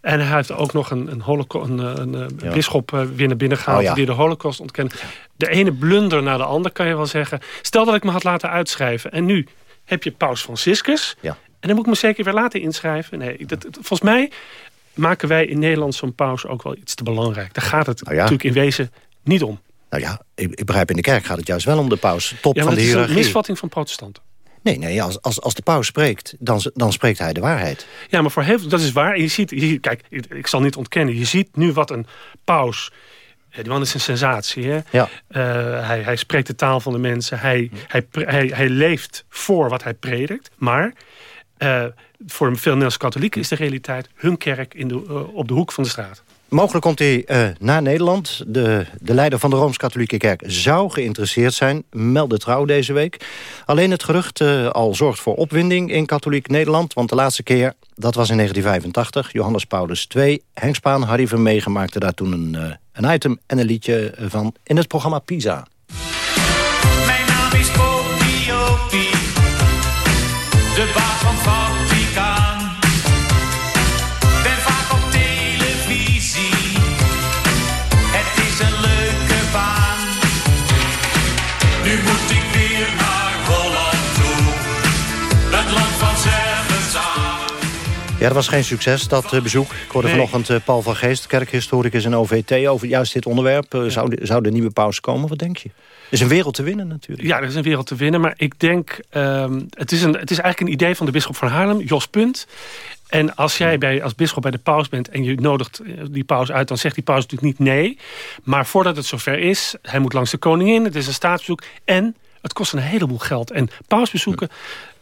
en hij heeft ook nog een, een, een, eh, een, een Ja. bisschop eh, weer naar binnen gehaald... Oh, ja. die de holocaust ontkent. De ene blunder naar de ander, kan je wel zeggen. Stel dat ik me had laten uitschrijven. En nu heb je paus Franciscus. Ja. En dan moet ik me zeker weer laten inschrijven. Nee, dat, volgens mij maken wij in Nederland zo'n paus ook wel iets te belangrijk. Daar gaat het Nou ja. natuurlijk in wezen niet om. Nou ja, ik, ik begrijp in de kerk gaat het juist wel om de paus. Top Ja, van de het is een hiërarchie. misvatting van protestanten. Nee, nee als, als, als de paus spreekt, dan, dan spreekt hij de waarheid. Ja, maar voor heel veel, dat is waar. Je ziet, je ziet- kijk, ik, zal niet ontkennen. Je ziet nu wat een paus. eh, Die man is een sensatie. Hè? Ja. Eh, hij, hij spreekt de taal van de mensen. Hij, hij, pre- hij, hij leeft voor wat hij predikt. Maar eh, voor veel Nederlandse katholieken is de realiteit hun kerk in de, op de hoek van de straat. Mogelijk komt hij eh, naar Nederland. De, de leider van de Rooms-Katholieke Kerk zou geïnteresseerd zijn. Meldde trouw deze week. Alleen het gerucht eh, al zorgt voor opwinding in katholiek Nederland. Want de laatste keer, dat was in 1985. Johannes Paulus II. Henk Spaan, Harry Vermegen maakte daar toen een, eh, een item en een liedje van... in het programma Pisa. Mijn naam is Popi Opie, de baas van. Nu moet ik weer naar Holland toe, het land van. Ja, dat was geen succes, dat eh, bezoek. Ik hoorde Nee. vanochtend eh, Paul van Geest, kerkhistoricus en OVT... over juist dit onderwerp. Eh, zou, de, zou de nieuwe paus komen? Wat denk je? is een wereld te winnen natuurlijk. Ja, er is een wereld te winnen. Maar ik denk, ehm, het, is een, het is eigenlijk een idee van de bisschop van Haarlem, Jos Punt. En als jij bij, als bisschop bij de paus bent en je nodigt eh, die paus uit... dan zegt die paus natuurlijk niet nee. Maar voordat het zover is, hij moet langs de koningin. Het is een staatsbezoek en het kost een heleboel geld. En pausbezoeken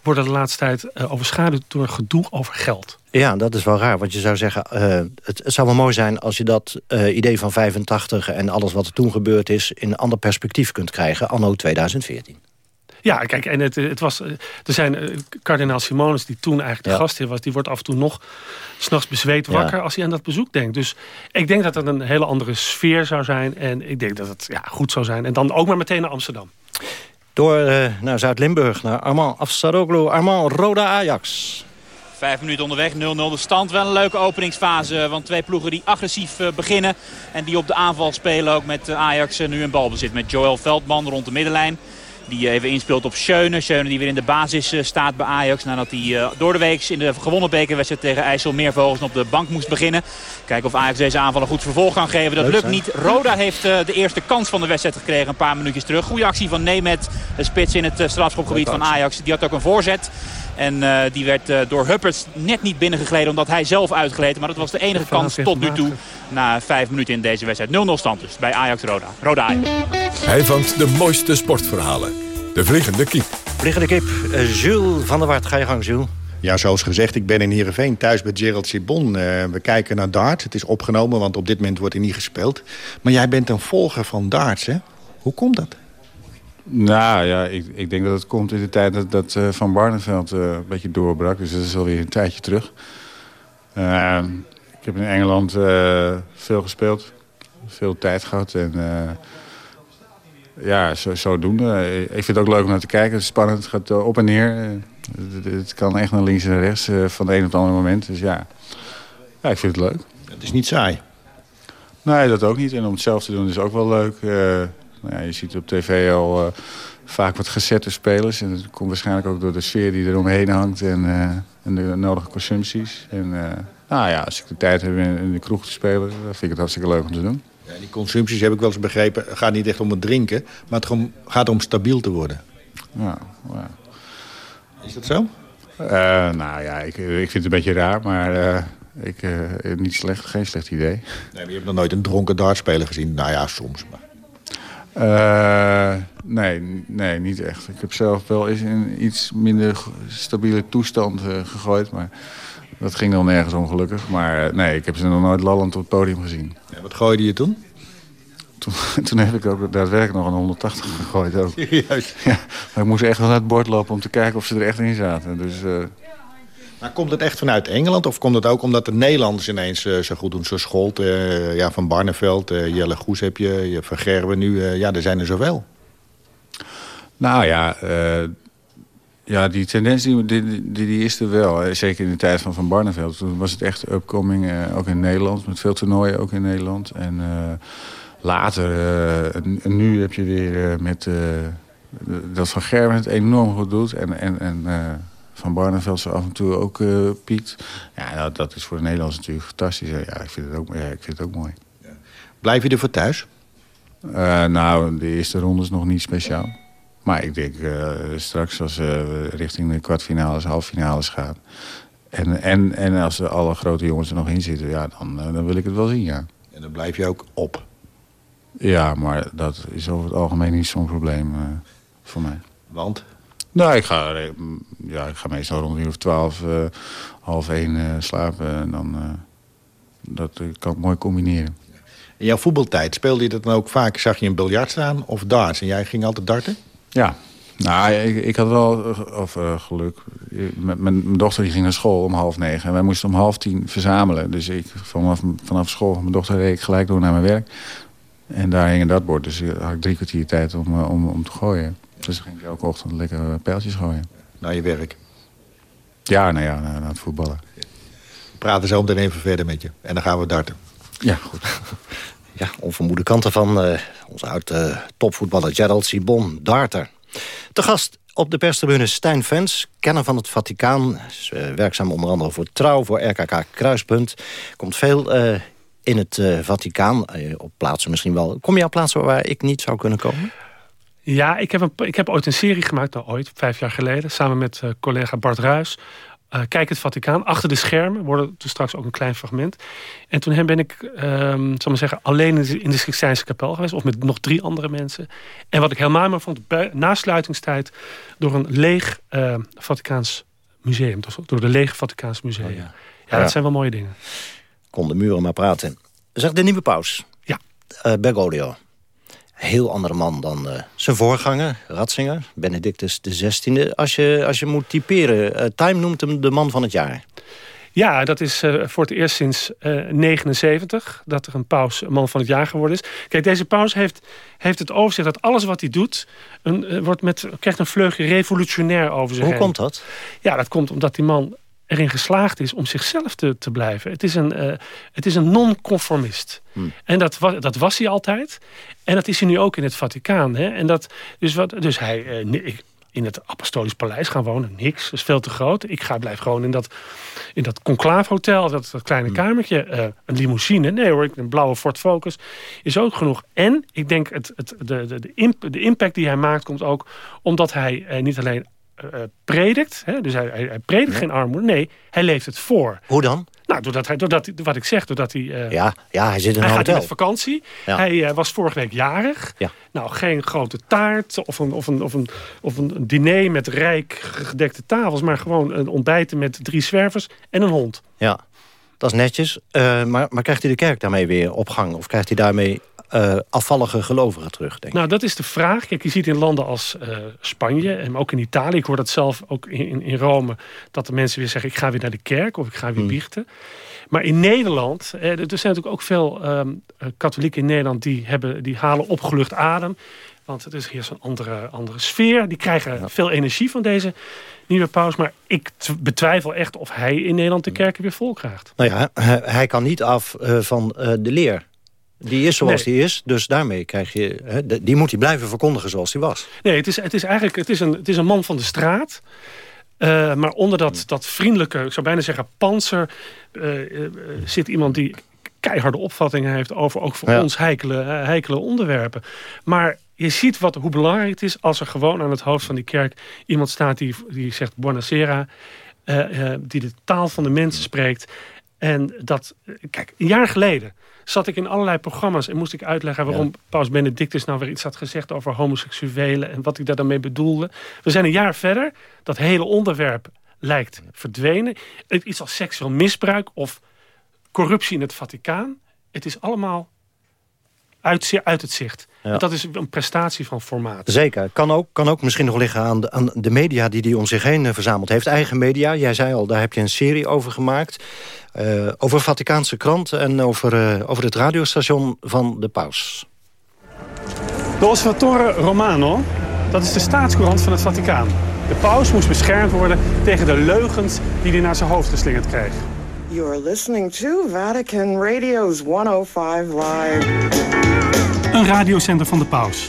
worden de laatste tijd eh, overschaduwd door gedoe over geld. Ja, dat is wel raar. Want je zou zeggen, eh, het, het zou wel mooi zijn... als je dat idee van 85 en alles wat er toen gebeurd is... in een ander perspectief kunt krijgen, anno 2014. Ja, kijk, en het, het was, eh, er zijn eh, kardinaal Simonis, die toen eigenlijk de Ja. gastheer was... die wordt af en toe nog s'nachts bezweet wakker Ja. als hij aan dat bezoek denkt. Dus ik denk dat het een hele andere sfeer zou zijn. En ik denk dat het ja, goed zou zijn. En dan ook maar meteen naar Amsterdam. Door eh, naar Zuid-Limburg, naar Armand Afsaroglu. Armand, Roda Ajax. Vijf minuten onderweg, 0-0 de stand. Wel een leuke openingsfase van twee ploegen die agressief eh, beginnen. En die op de aanval spelen ook met eh, Ajax eh, nu een balbezit. Met Joel Veldman rond de middenlijn. Die even inspeelt op Schöne. Schöne die weer in de basis eh, staat bij Ajax. Nadat hij eh, door de week in de gewonnen bekerwedstrijd tegen IJsselmeervogels op de bank moest beginnen. Kijken of Ajax deze aanval een goed vervolg kan geven. Dat Leuk, lukt niet. Roda heeft eh, de eerste kans van de wedstrijd gekregen een paar minuutjes terug. Goede actie van Nemet, de spits in het strafschopgebied van Ajax. Die had ook een voorzet. En eh, die werd eh, door Hupperts net niet binnengegleden omdat hij zelf uitgleed. Maar dat was de enige kans tot nu toe na vijf minuten in deze wedstrijd. 0-0 stand dus bij Ajax-Roda. Roda Ajax. Hij vangt de mooiste sportverhalen. De Vliegende Kiep. Vliegende kip, eh, Jules van der Wart. Ga je gang, Jules. Ja, zoals gezegd, ik ben in Heerenveen thuis bij Gerald Sibon. Eh, we kijken naar darts. Het is opgenomen, want op dit moment wordt hij niet gespeeld. Maar jij bent een volger van darts, hè? Hoe komt dat? Nou ja, ik, ik denk dat het komt in de tijd dat, dat eh, Van Barneveld eh, een beetje doorbrak. Dus dat is alweer een tijdje terug. Eh, ik heb in Engeland veel gespeeld. Veel tijd gehad. En ja, zo, zodoende. Ik vind het ook leuk om naar te kijken. Het is spannend. Het gaat op en neer. Het, het kan echt naar links en naar rechts van het een op het andere moment. Dus ja, ja ik vind het leuk. Het is niet saai. Nee, dat ook niet. En om het zelf te doen is ook wel leuk. Nou ja, je ziet op tv al eh, vaak wat gezette spelers. En dat komt waarschijnlijk ook door de sfeer die eromheen hangt. En eh, En de nodige consumpties. En eh, nou ja, als ik de tijd heb in, in de kroeg te spelen, dan vind ik het hartstikke leuk om te doen. Ja, die consumpties heb ik wel eens begrepen. Het gaat niet echt om het drinken, maar het gaat om stabiel te worden. Ja, ja. Is dat zo? Nou ja, ik, ik vind het een beetje raar, maar ik, niet slecht, geen slecht idee. Nee, maar je hebt nog nooit een dronken dartspeler gezien. Nou ja, soms. Maar. Eh, nee, nee, niet echt. Ik heb zelf wel eens in een iets minder stabiele toestand eh, gegooid. Maar dat ging dan nergens om gelukkig. Maar eh, nee, ik heb ze nog nooit lallend op het podium gezien. Ja, wat gooide je toen? Toen, (laughs) toen heb ik ook daadwerkelijk nog een 180 gegooid ook. Serieus? Ja, maar ik moest echt wel naar het bord lopen om te kijken of ze er echt in zaten. Dus Maar komt het echt vanuit Engeland? Of komt het ook omdat de Nederlanders ineens eh, zo goed doen? Zo Scholt, eh, ja, Van Barneveld, eh, Jelle Goes heb je, je Van Gerwen nu. ja, er zijn er zoveel. Nou ja, ja die tendens die, die, is er wel. Zeker in de tijd van Van Barneveld. Toen was het echt upcoming, ook in Nederland. Met veel toernooien ook in Nederland. En later, en- nu heb je weer met... dat Van Gerwen het enorm goed doet. En, en, en Van Barneveld zo af en toe ook eh, piekt. Ja, nou, dat is voor de Nederlanders natuurlijk fantastisch. hè. Ja, ik vind het ook, ja, ik vind het ook mooi. Blijf je er voor thuis? Eh, nou, de eerste ronde is nog niet speciaal. Maar ik denk eh, straks als we richting de kwartfinales, halffinales gaan... En, en, en als de alle grote jongens er nog in zitten, ja, dan, dan wil ik het wel zien, ja. En dan blijf je ook op. Ja, maar dat is over het algemeen niet zo'n probleem voor mij. Want? Nou, ik ga, eh, ja, ik ga meestal rond een uur of twaalf, eh, half één eh, slapen. En dan dat kan ik mooi combineren. In jouw voetbaltijd speelde je dat dan ook vaak? Zag je een biljart staan of darts? En jij ging altijd darten? Ja, nou, ik, ik had wel of, geluk. Mijn, mijn dochter die ging naar school om half negen. En wij moesten om half tien verzamelen. Dus ik, vanaf, vanaf school mijn dochter reed ik gelijk door naar mijn werk. En daar hing een dartbord. Dus had ik drie kwartier tijd om, om, om te gooien. Dus dan ging ik elke ochtend lekker eh, pijltjes gooien. Naar je werk. Ja, nou ja, naar, naar het voetballen. We praten zo meteen even verder met je. En dan gaan we darten. Ja, goed. (laughs) Ja, onvermoede kanten van eh, onze oude topvoetballer Gerald Sibon, darter. Te gast op de perstribune Stijn Vens, kenner van het Vaticaan. Is, eh, werkzaam onder andere voor Trouw, voor RKK Kruispunt. Komt veel eh, in het eh, Vaticaan, eh, op plaatsen misschien wel. Kom je op plaatsen waar ik niet zou kunnen komen? Ja, ik heb, een, ik heb ooit een serie gemaakt, nou ooit, vijf jaar geleden... samen met eh, collega Bart Ruis. Eh, Kijk het Vaticaan, achter de schermen. Worden toen straks ook een klein fragment. En toen ben ik, ehm zal maar zeggen... alleen in de, in de Sixtijnse kapel geweest. Of met nog drie andere mensen. En wat ik helemaal maar vond, bij, na sluitingstijd... door een leeg eh, Vaticaans museum. Dus Door de lege Vaticaans museum. ja. dat Ja. zijn wel mooie dingen. Kon de muren maar praten. Zeg, de nieuwe paus. Ja. Bergoglio. Heel andere man dan eh, zijn voorganger, Ratzinger, Benedictus XVI. Als je, als je moet typeren, eh, Time noemt hem de man van het jaar. Ja, dat is eh, voor het eerst sinds eh 79 dat er een paus een man van het jaar geworden is. Kijk, deze paus heeft, heeft het overzicht dat alles wat hij doet... Een, wordt met, krijgt een vleugje revolutionair over zich Hoe heen. komt dat? Ja, dat komt omdat die man erin geslaagd is om zichzelf te, te blijven. Het is een, eh, het is een non-conformist. Hmm. En dat was, dat was hij altijd. En dat is hij nu ook in het Vaticaan. Hè? En dat, dus, wat, dus hij... ik, in het Apostolisch Paleis gaan wonen. Niks, dat is veel te groot. Ik ga, blijf gewoon in dat, in dat conclaafhotel, dat, dat kleine kamertje. eh, een limousine, nee hoor, een blauwe Ford Focus is ook genoeg. En ik denk, het, het, de, de, de, imp- de impact die hij maakt komt ook omdat hij niet alleen eh, eh, predikt. Hè, dus hij, hij, hij predikt geen armoede. Nee, hij leeft het voor. Hoe dan? Nou, doordat hij, doordat, hij- wat ik zeg, doordat hij... eh, Ja, ja hij zit in een hij gaat hotel. met vakantie. Ja. Hij was vorige week jarig. Ja. Nou, geen grote taart of een, of, een, of, een, of een diner met rijk gedekte tafels... maar gewoon een ontbijten met drie zwervers en een hond. Ja, dat is netjes. Maar, maar krijgt hij de kerk daarmee weer op gang? Of krijgt hij daarmee eh, afvallige gelovigen terug, denk? Nou, dat is de vraag. Kijk, je ziet in landen als eh, Spanje en ook in Italië... ik hoor dat zelf ook in, in, Rome... dat de mensen weer zeggen, ik ga weer naar de kerk of ik ga weer Hmm. biechten. Maar in Nederland, eh, er zijn natuurlijk ook veel ehm, eh, katholieken in Nederland... Die, hebben, die halen opgelucht adem. Want het is hier zo'n andere, andere sfeer. Die krijgen veel energie van deze nieuwe paus. Maar ik betwijfel echt of hij in Nederland de kerken weer vol krijgt. Nou ja, hij, hij kan niet af van de leer. Die is zoals Nee. die is, dus daarmee krijg je... Hè, die moet hij blijven verkondigen zoals hij was. Nee, het is, het is eigenlijk het is een, het is een man van de straat. Eh, maar onder dat, dat vriendelijke, ik zou bijna zeggen panzer... eh, eh, zit iemand die keiharde opvattingen heeft... over ook voor Ja. ons heikele, heikele onderwerpen. Maar je ziet wat, hoe belangrijk het is... als er gewoon aan het hoofd van die kerk iemand staat... die, die zegt buonasera, eh, die de taal van de mensen spreekt... En dat, eh, kijk, een jaar geleden zat ik in allerlei programma's en moest ik uitleggen waarom Paus Benedictus nou weer iets had gezegd over homoseksuelen en wat ik daar dan mee bedoelde. We zijn een jaar verder. Dat hele onderwerp lijkt verdwenen. Iets als seksueel misbruik of corruptie in het Vaticaan. Het is allemaal uit, uit het zicht. Ja. Dat is een prestatie van formaat. Zeker. Kan ook, kan ook misschien nog liggen aan de, aan de media die hij om zich heen eh, verzameld heeft. Eigen media, jij zei al, daar heb je een serie over gemaakt. Eh, over Vaticaanse krant en over, eh, over het radiostation van de paus. De Osservatore Romano, dat is de staatscourant van het Vaticaan. De paus moest beschermd worden tegen de leugens die hij naar zijn hoofd geslingerd kreeg. You're listening to Vatican Radio's 105 Live. Een radiozender van de paus.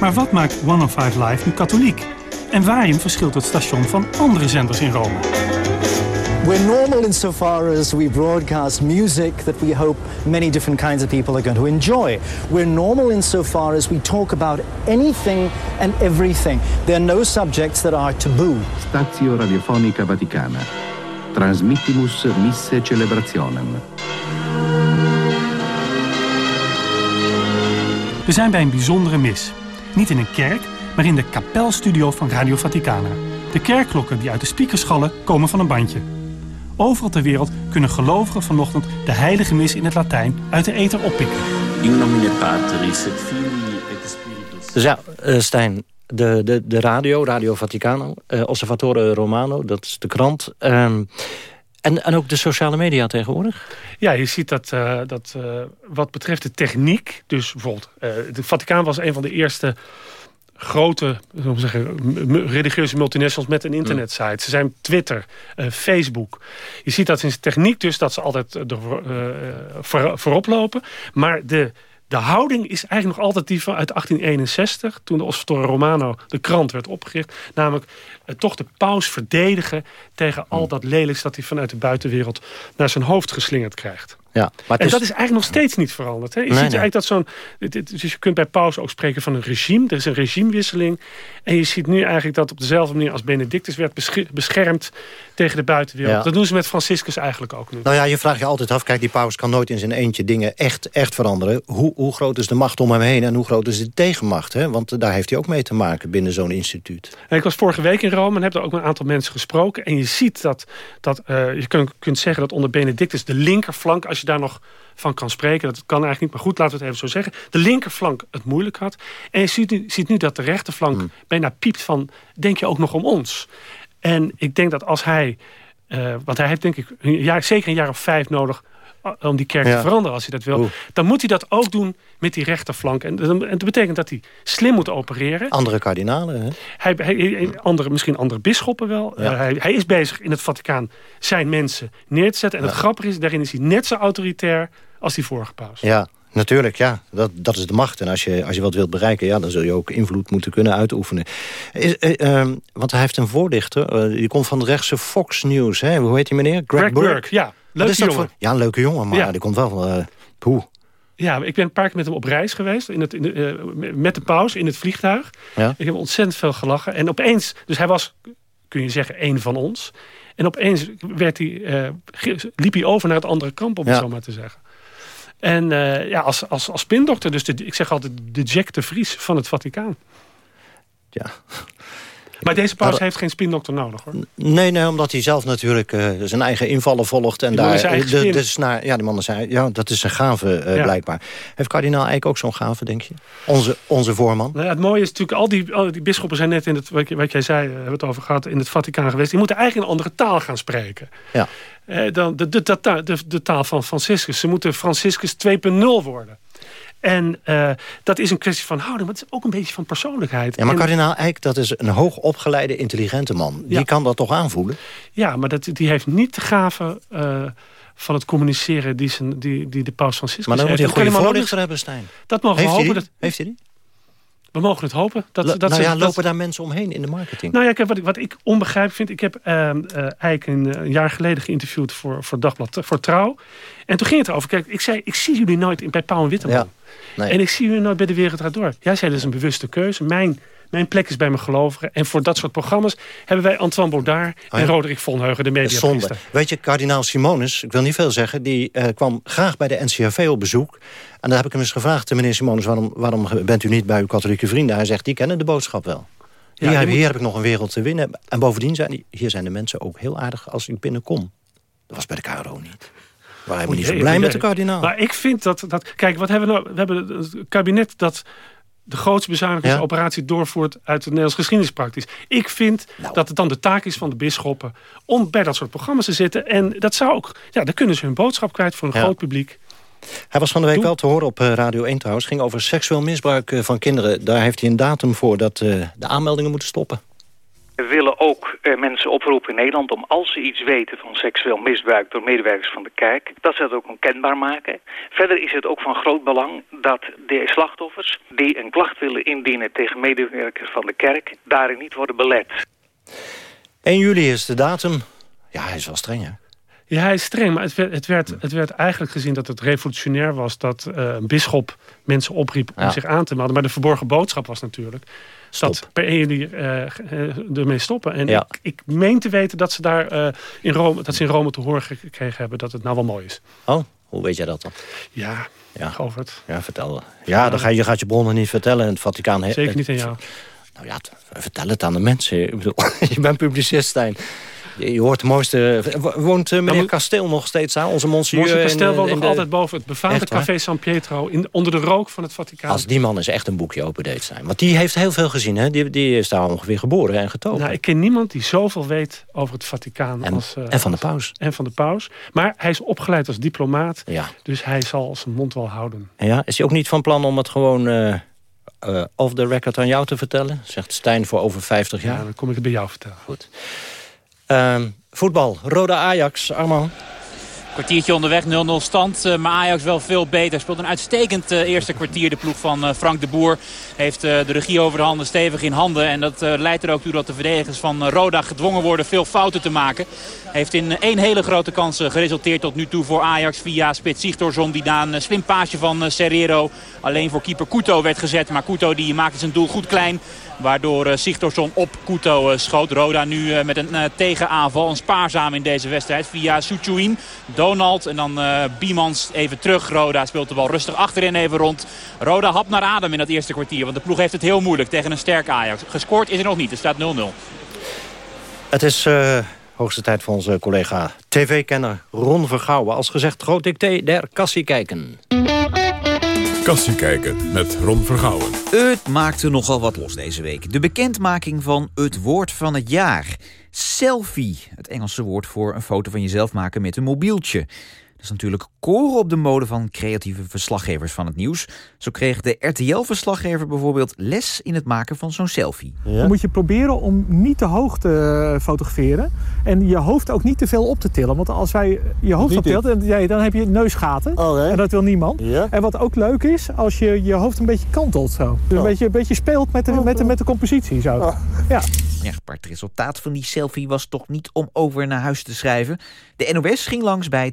Maar wat maakt 105 Live nu katholiek? En waarin verschilt het station van andere zenders in Rome? We're normal insofar as we broadcast music that we hope many different kinds of people are going to enjoy. We're normal insofar as we talk about anything and everything. There are no subjects that are taboo. Stazio Radiofonica Vaticana. Transmittimus misse celebrationem. We zijn bij een bijzondere mis. Niet in een kerk, maar in de kapelstudio van Radio Vaticana. De kerkklokken die uit de speakers schallen komen van een bandje. Overal ter wereld kunnen gelovigen vanochtend de heilige mis in het Latijn uit de ether oppikken. In nomine Patris et Filii et Spiritus. Dus ja, eh, Stijn, de, de, de radio, Radio Vaticano, eh, Osservatore Romano, dat is de krant. Ehm, en, en ook de sociale media tegenwoordig? Ja, je ziet dat, eh, dat eh, wat betreft de techniek, dus bijvoorbeeld, eh de Vaticaan was een van de eerste grote zeggen, religieuze multinationals met een internetsite. Ze zijn Twitter, Facebook. Je ziet dat in de techniek dus dat ze altijd er, voor, voorop lopen. Maar de, de houding is eigenlijk nog altijd die van uit 1861... toen de Osservatore Romano, de krant, werd opgericht. Namelijk eh, toch de paus verdedigen tegen al dat lelijks... dat hij vanuit de buitenwereld naar zijn hoofd geslingerd krijgt. Ja, maar en is- dat is eigenlijk nog steeds niet veranderd. Hè? Je Nee, ziet nee. eigenlijk dat zo'n. Dus je kunt bij pauze ook spreken van een regime. Er is een regimewisseling. En je ziet nu eigenlijk dat op dezelfde manier als Benedictus werd besche- beschermd tegen de buitenwereld. Ja. Dat doen ze met Franciscus eigenlijk ook nu. Nou ja, je vraagt je altijd af, kijk, die paus kan nooit in zijn eentje dingen echt, echt veranderen. Hoe, hoe groot is de macht om hem heen en hoe groot is de tegenmacht? Hè? Want daar heeft hij ook mee te maken binnen zo'n instituut. En ik was vorige week in Rome en heb er ook met een aantal mensen gesproken. En je ziet dat, dat eh, je kunt, kunt zeggen dat onder Benedictus de linkerflank, als je daar nog van kan spreken, dat kan eigenlijk niet, maar goed, laten we het even zo zeggen. De linkerflank het moeilijk had. En je ziet nu, ziet nu dat de rechterflank bijna piept van, denk je ook nog om ons? En ik denk dat als hij, eh, want hij heeft denk ik een jaar, zeker een jaar of vijf nodig om die kerk Ja. te veranderen als hij dat wil. Dan moet hij dat ook doen met die rechterflank. En, dat- en dat betekent dat hij slim moet opereren. Andere kardinalen, hè? Hij, hij, andere, misschien andere bisschoppen wel. Ja. Eh, hij, hij is bezig in het Vaticaan zijn mensen neer te zetten. En het grappige is, daarin is hij net zo autoritair als die vorige paus. Ja, natuurlijk, ja. Dat, dat is de macht. En als je, als je wat wilt bereiken, ja, dan zul je ook invloed moeten kunnen uitoefenen. Is, eh, ehm, want hij heeft een voordichter, eh, die komt van de rechtse Fox News. Hè? Hoe heet die meneer? Greg, Greg Burke, ja. Leuke jongen. Voor, ja, een leuke jongen, maar Ja. die komt wel... eh poeh. Ja, ik ben een paar keer met hem op reis geweest. In het, in de, met de paus in het vliegtuig. Ja. Ik heb ontzettend veel gelachen. En opeens, dus hij was, kun je zeggen, één van ons. En opeens werd hij, liep hij over naar het andere kamp, om het zo maar te zeggen. En eh, ja, als, als, als spindokter, dus ik zeg altijd de Jack de Vries van het Vaticaan. Ja. Maar deze paus Maar- heeft geen spindokter nodig hoor. Nee, nee, omdat hij zelf natuurlijk eh, zijn eigen invallen volgt. En daar, zijn eigen de, de snaar, ja, die man is eigen- ja, dat is een gave eh, Ja. blijkbaar. Heeft kardinaal Eijk ook zo'n gave, denk je? Onze, onze voorman? Nou het mooie is natuurlijk, al die, al die bisschoppen zijn net in het, wat, jij zei, eh, hebben het over gehad, in het Vaticaan geweest. Die moeten eigenlijk een andere taal gaan spreken. Ja. Eh, dan de, de, de, de taal van Franciscus. Ze moeten Franciscus 2.0 worden. En eh, dat is een kwestie van houding, maar het is ook een beetje van persoonlijkheid. Ja, maar En- kardinaal Eijk, dat is een hoogopgeleide, intelligente man. Die Ja. kan dat toch aanvoelen? Ja, maar dat, die heeft niet de gave eh, van het communiceren die, zijn, die, die de paus Franciscus Maar dan moet hij heeft. een goede voorlichter hebben, Stijn. Dat mogen Heeft we hopen. die? Dat, Heeft hij die? We mogen het hopen. Dat, dat nou ja, dat- lopen daar mensen omheen in de marketing? Nou ja, wat, ik, wat ik onbegrijpelijk vind... Ik heb eh, Eik een, eh, een jaar geleden geïnterviewd voor, voor Dagblad, voor Trouw. En toen ging het erover. Kijk, ik zei, ik zie jullie nooit in- bij Pauw en Witteman. Ja. Nee. En ik zie jullie nooit bij De Wereld Draait Door. Jij zei, dat is een bewuste keuze. Mijn, mijn plek is bij mijn gelovigen. En voor dat soort programma's hebben wij Antoine Baudard... Oh en ja. Roderick Volheugen, de zonde. Weet je, kardinaal Simonus, ik wil niet veel zeggen... die eh, kwam graag bij de NCRV op bezoek. En daar heb ik hem eens gevraagd, meneer Simonus... waarom, waarom bent u niet bij uw katholieke vrienden? Hij zegt, die kennen de boodschap wel. Ja, hier, heb ik nog een wereld te winnen. En bovendien zijn die, hier zijn de mensen ook heel aardig als ik binnenkom. Dat was bij de KRO niet. We waren niet zo blij met de kardinaal. Maar ik vind dat, dat... Kijk, wat hebben we nou? We hebben het kabinet dat de grootste bezuinigingsoperatie doorvoert... uit de Nederlandse geschiedenis praktisch. Ik vind Nou. dat het dan de taak is van de bisschoppen... om bij dat soort programma's te zitten. En dat zou ook... Ja, dan kunnen ze hun boodschap kwijt voor een Ja. groot publiek. Hij was van de week wel te horen op eh, Radio 1 trouwens. ging over seksueel misbruik eh, van kinderen. Daar heeft hij een datum voor dat eh, de aanmeldingen moeten stoppen. We willen ook eh, mensen oproepen in Nederland om als ze iets weten van seksueel misbruik door medewerkers van de kerk, dat ze dat ook onkenbaar maken. Verder is het ook van groot belang dat de slachtoffers die een klacht willen indienen tegen medewerkers van de kerk, daarin niet worden belet. 1 juli is de datum. Ja, hij is wel streng hè. Ja, hij is streng, maar het werd, het werd, het werd eigenlijk gezien dat het revolutionair was... dat eh, een bisschop mensen opriep om Ja. zich aan te melden. Maar de verborgen boodschap was natuurlijk... dat per 1 juli eh, eh, ermee stoppen. En Ja. ik, ik meen te weten dat ze daar eh, in Rome, dat ze in Rome te horen gekregen hebben... dat het nou wel mooi is. Oh, hoe weet jij dat dan? Ja, Ja. Govert. Ja, vertel. Ja, dan ga je, je gaat je bronnen niet vertellen. in Het Vaticaan... Zeker niet aan jou. Nou ja, vertel het aan de mensen. Ik bedoel, (laughs) je bent publicist, Stijn. Je, hoort de mooiste... Wo- Woont eh, meneer Kasteel nog steeds aan? Onze monsieur... Monsen in, Castel eh, woont nog de- altijd boven het befaamde café San Pietro... In, onder de rook van het Vaticaan. Als die man eens echt een boekje opendeed zijn. Want die heeft heel veel gezien, hè? Die, die is daar ongeveer geboren en getogen. Nou, ik ken niemand die zoveel weet over het Vaticaan. En- als, eh, en van de paus. En van de paus. Maar hij is opgeleid als diplomaat. Ja. Dus hij zal zijn mond wel houden. En ja, is hij ook niet van plan om het gewoon eh eh, off the record aan jou te vertellen? Zegt Stijn voor over 50 jaar. Ja, dan kom ik het bij jou vertellen. Goed. Ehm, voetbal, Roda Ajax, Armand. Kwartiertje onderweg, 0-0 stand. eh, Maar Ajax wel veel beter. Speelt een uitstekend eh, eerste kwartier. De ploeg van eh, Frank de Boer heeft de regie over de handen stevig in handen. En dat leidt er ook toe dat de verdedigers van Roda gedwongen worden veel fouten te maken. Heeft in één hele grote kans geresulteerd tot nu toe voor Ajax via Spits Sigtorsson. Die na een slim paasje van Serrero alleen voor keeper Kuto werd gezet. Maar Kuto die maakte zijn doel goed klein. Waardoor eh, Sigtorsson op Kuto eh, schoot. Roda nu eh, met een tegenaanval. Een spaarzaam in deze wedstrijd via Suchuin. Donald en dan Biemans even terug. Roda speelt de bal rustig achterin even rond. Roda hap naar adem in dat eerste kwartier. Want de ploeg heeft het heel moeilijk tegen een sterk Ajax. Gescoord is er nog niet. Er staat 0-0. Het is hoogste tijd voor onze collega tv-kenner Ron Vergouwen. Als gezegd, groot dicté der kassie kijken. Kassie kijken met Ron Vergouwen. Het maakte nogal wat los deze week. De bekendmaking van het woord van het jaar. Selfie, het Engelse woord voor een foto van jezelf maken met een mobieltje. Dat is natuurlijk koren op de mode van creatieve verslaggevers van het nieuws. Zo kreeg de RTL-verslaggever bijvoorbeeld les in het maken van zo'n selfie. Dan moet je proberen om niet te hoog te eh, fotograferen. En je hoofd ook niet te veel op te tillen. Want als wij je hoofd optilt, dan, ja, dan heb je neusgaten. En dat wil niemand. En wat ook leuk is, als je je hoofd een beetje kantelt zo. Dus een, beetje, een beetje speelt met de, met de, met de compositie zo. Ja. Ja, maar het resultaat van die selfie was toch niet om over naar huis te schrijven. De NOS ging langs bij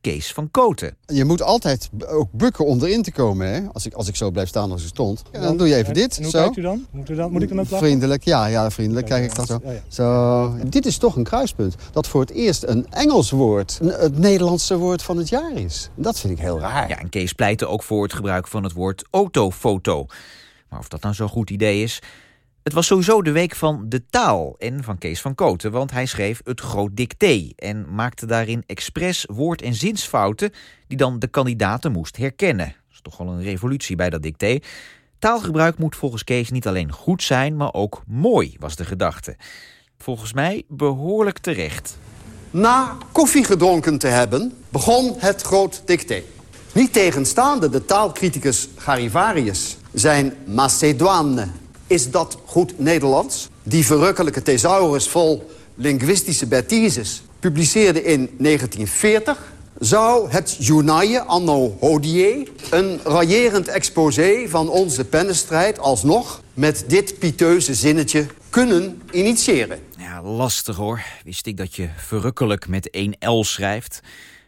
Kees van Koten. Je moet altijd ook bukken om erin te komen. Hè? Als, ik, als ik zo blijf staan als ik stond. Ja, dan doe je even dit. En hoe zo. kijkt u dan? Moet, u dan? moet ik dan ook lachen? Vriendelijk, ja, ja vriendelijk krijg ik dat zo. zo. Dit is toch een kruispunt. Dat voor het eerst een Engels woord het Nederlandse woord van het jaar is. Dat vind ik heel raar. Ja, en Kees pleitte ook voor het gebruik van het woord autofoto. Maar of dat nou zo'n goed idee is... Het was sowieso de week van de taal en van Kees van Koten... want hij schreef het groot dicté... en maakte daarin expres woord- en zinsfouten... die dan de kandidaten moest herkennen. Dat is toch wel een revolutie bij dat dicté. Taalgebruik moet volgens Kees niet alleen goed zijn... maar ook mooi, was de gedachte. Volgens mij behoorlijk terecht. Na koffie gedronken te hebben, begon het groot dicté. Niet tegenstaande de taalcriticus Garivarius zijn Macédoine. Is dat goed Nederlands? Die verrukkelijke thesaurus vol linguïstische bêtises publiceerde in 1940 zou het journaille anno hodie... een raillerend exposé van onze pennenstrijd alsnog... met dit pieteuze zinnetje kunnen initiëren. Ja, lastig hoor. Wist ik dat je verrukkelijk met één L schrijft.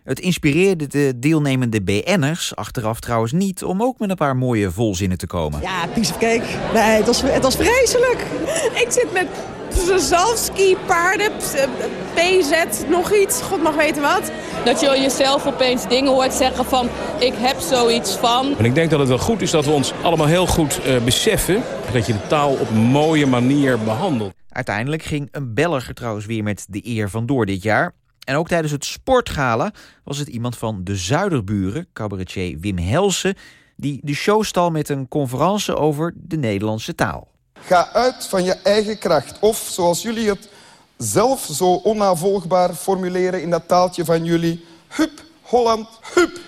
Het inspireerde de deelnemende BN'ers achteraf trouwens niet... om ook met een paar mooie volzinnen te komen. Ja, piece of cake. Nee, het was, het was vreselijk. (laughs) Ik zit met Zalski, paarden, PZ, nog iets, god mag weten wat. Dat je jezelf opeens dingen hoort zeggen van, ik heb zoiets van. En ik denk dat het wel goed is dat we ons allemaal heel goed uh, beseffen... dat je de taal op een mooie manier behandelt. Uiteindelijk ging een Belger trouwens weer met de eer vandoor dit jaar. En ook tijdens het sportgala was het iemand van de Zuiderburen, cabaretier Wim Helsen... die de show stal met een conferentie over de Nederlandse taal. Ga uit van je eigen kracht. Of, zoals jullie het zelf zo onnavolgbaar formuleren in dat taaltje van jullie... Hup, Holland, hup.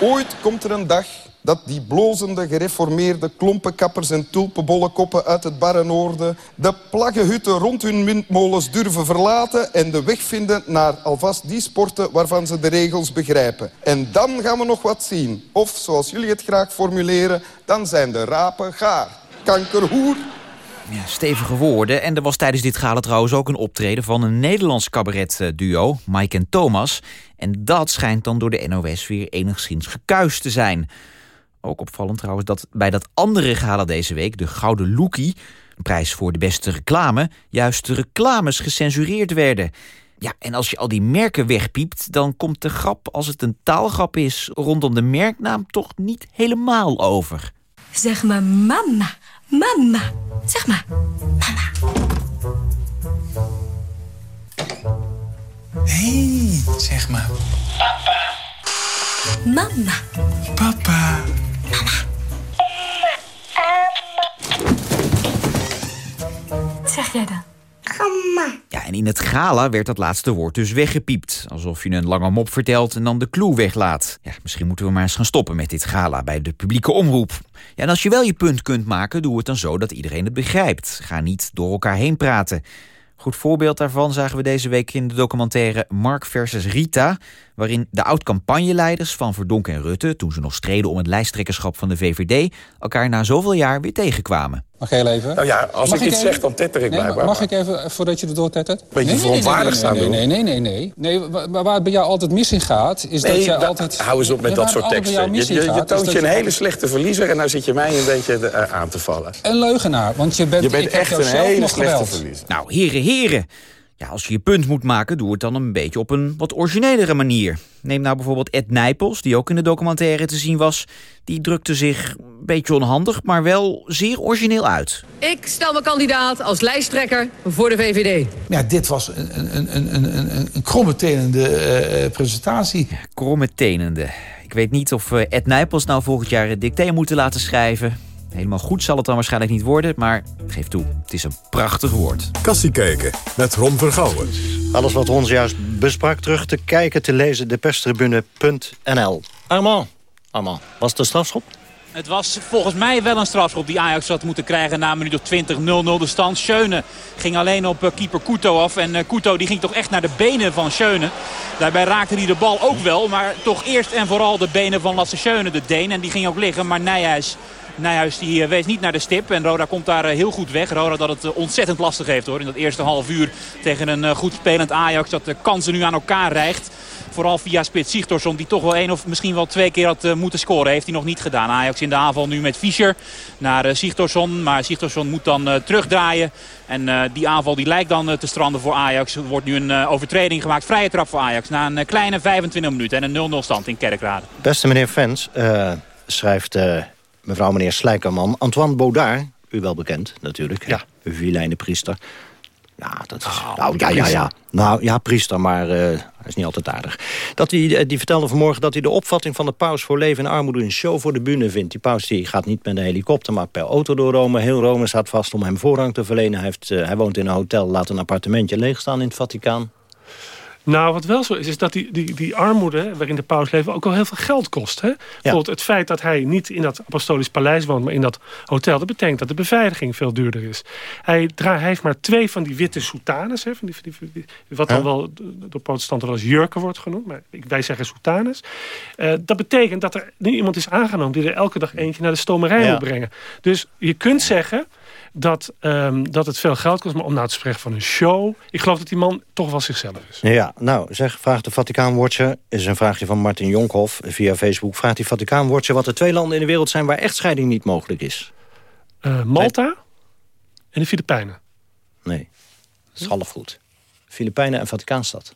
Ooit komt er een dag dat die blozende, gereformeerde klompenkappers en tulpenbollenkoppen uit het barre noorden de plaggenhutten rond hun windmolens durven verlaten en de weg vinden naar alvast die sporten waarvan ze de regels begrijpen. En dan gaan we nog wat zien. Of, zoals jullie het graag formuleren, dan zijn de rapen gaar kankerhoer. Stevige woorden. En er was tijdens dit gala trouwens ook een optreden van een Nederlands cabaretduo, Mike en Thomas. En dat schijnt dan door de NOS weer enigszins gekuist te zijn. Ook opvallend trouwens dat bij dat andere gala deze week, de Gouden Lookie... een prijs voor de beste reclame, juist de reclames gecensureerd werden. Ja, en als je al die merken wegpiept... dan komt de grap, als het een taalgrap is... rondom de merknaam toch niet helemaal over. Zeg maar mama, mama. Zeg maar mama. Hé, hey, zeg maar. Papa. Mama. Papa. Mama. Wat zeg jij dan? Ja, en in het gala werd dat laatste woord dus weggepiept. Alsof je een lange mop vertelt en dan de clue weglaat. Ja, misschien moeten we maar eens gaan stoppen met dit gala bij de publieke omroep. Ja, en als je wel je punt kunt maken, doe het dan zo dat iedereen het begrijpt. Ga niet door elkaar heen praten. Goed voorbeeld daarvan zagen we deze week in de documentaire Mark versus Rita... waarin de oud-campagneleiders van Verdonk en Rutte... toen ze nog streden om het lijsttrekkerschap van de VVD... elkaar na zoveel jaar weer tegenkwamen. Mag jij even? Nou ja, als ik, iets zeg, dan tetter ik nee, blijkbaar. Mag ik even, voordat je erdoor tettert? Beetje nee, verontwaardigd staan nee, nee, nee, nee, nee, nee. nee waar, waar het bij jou altijd mis in gaat, is dat je altijd... hou eens op met dat soort teksten. Je, je, je toont je een hele slechte verliezer... en dan nou zit je mij een beetje uh, aan te vallen. Een leugenaar, want je bent, je bent echt een hele slechte verliezer. Nou, heren, heren. Ja, als je je punt moet maken, doe het dan een beetje op een wat originelere manier. Neem nou bijvoorbeeld Ed Nijpels, die ook in de documentaire te zien was. Die drukte zich een beetje onhandig, maar wel zeer origineel uit. Ik stel me kandidaat als lijsttrekker voor de VVD. Ja, dit was een, een, een, een, een, een krommetenende uh, presentatie. Ja, krommetenende. Ik weet niet of uh, Ed Nijpels nou volgend jaar het dicté moeten laten schrijven. Helemaal goed zal het dan waarschijnlijk niet worden, maar geef toe, het is een prachtig woord. Kassie kijken met Ron Vergouwen. Alles wat Ron juist besprak terug te kijken, te lezen, deperstribune.nl. Armand, Armand, was het een strafschop? Het was volgens mij wel een strafschop die Ajax had moeten krijgen na een minuut of 20 0-0 de stand. Schöne ging alleen op eh, keeper Kuto af. En Kuto die ging toch echt naar de benen van Schöne. Daarbij raakte hij de bal ook wel. Maar toch eerst en vooral de benen van Lasse Schöne, de Deen. En die ging ook liggen. Maar Nijhuis Nijhuis die eh, wees niet naar de stip. En Roda komt daar eh, heel goed weg. Roda dat het eh, ontzettend lastig heeft hoor. In dat eerste half uur tegen een goed spelend Ajax. Dat de kansen nu aan elkaar rijgt. Vooral via Spits Sigtorsson die toch wel één of misschien wel twee keer had moeten scoren. Heeft hij nog niet gedaan. Ajax in de aanval nu met Fischer naar Sigtorsson. Maar Sigtorsson moet dan terugdraaien. En die aanval die lijkt dan te stranden voor Ajax. Er wordt nu een overtreding gemaakt. Vrije trap voor Ajax. Na een kleine 25 minuten en een 0-0 stand in Kerkrade. Beste meneer Fens, schrijft mevrouw meneer Slijkerman. Antoine Baudard, u wel bekend natuurlijk. Ja. Vilijne priester. Ja, dat is... Oh, nou, ja, ja, ja. Nou, ja, priester, maar uh, hij is niet altijd aardig. Dat hij, eh, die vertelde vanmorgen dat hij de opvatting van de paus... voor leven en armoede een show voor de bühne vindt. Die paus die gaat niet met een helikopter, maar per auto door Rome. Heel Rome staat vast om hem voorrang te verlenen. Hij, heeft, uh, hij woont in een hotel, laat een appartementje leegstaan in het Vaticaan. Nou, wat wel zo is, is dat die, die, die armoede waarin de paus leeft ook al heel veel geld kost. Hè? Bijvoorbeeld het feit dat hij niet in dat apostolisch paleis woont, maar in dat hotel, dat betekent dat de beveiliging veel duurder is. Hij, hij heeft maar twee van die witte soutanes, hè, van die, van die, wat dan wel door protestanten wel als jurken wordt genoemd, maar wij zeggen soutanes. Uh, dat betekent dat er nu iemand is aangenomen die er elke dag eentje naar de stomerij moet brengen. Dus je kunt zeggen dat, um, dat het veel geld kost. Maar om nou te spreken van een show... ik geloof dat die man toch wel zichzelf is. Ja, nou, zeg, vraagt de Vaticaanwatcher... is een vraagje van Martin Jonkhoff via Facebook... vraagt die Vaticaanwatcher wat er twee landen in de wereld zijn... waar echtscheiding niet mogelijk is. Uh, Malta en de Filipijnen. Nee, dat is half goed. Filipijnen en Vaticaanstad.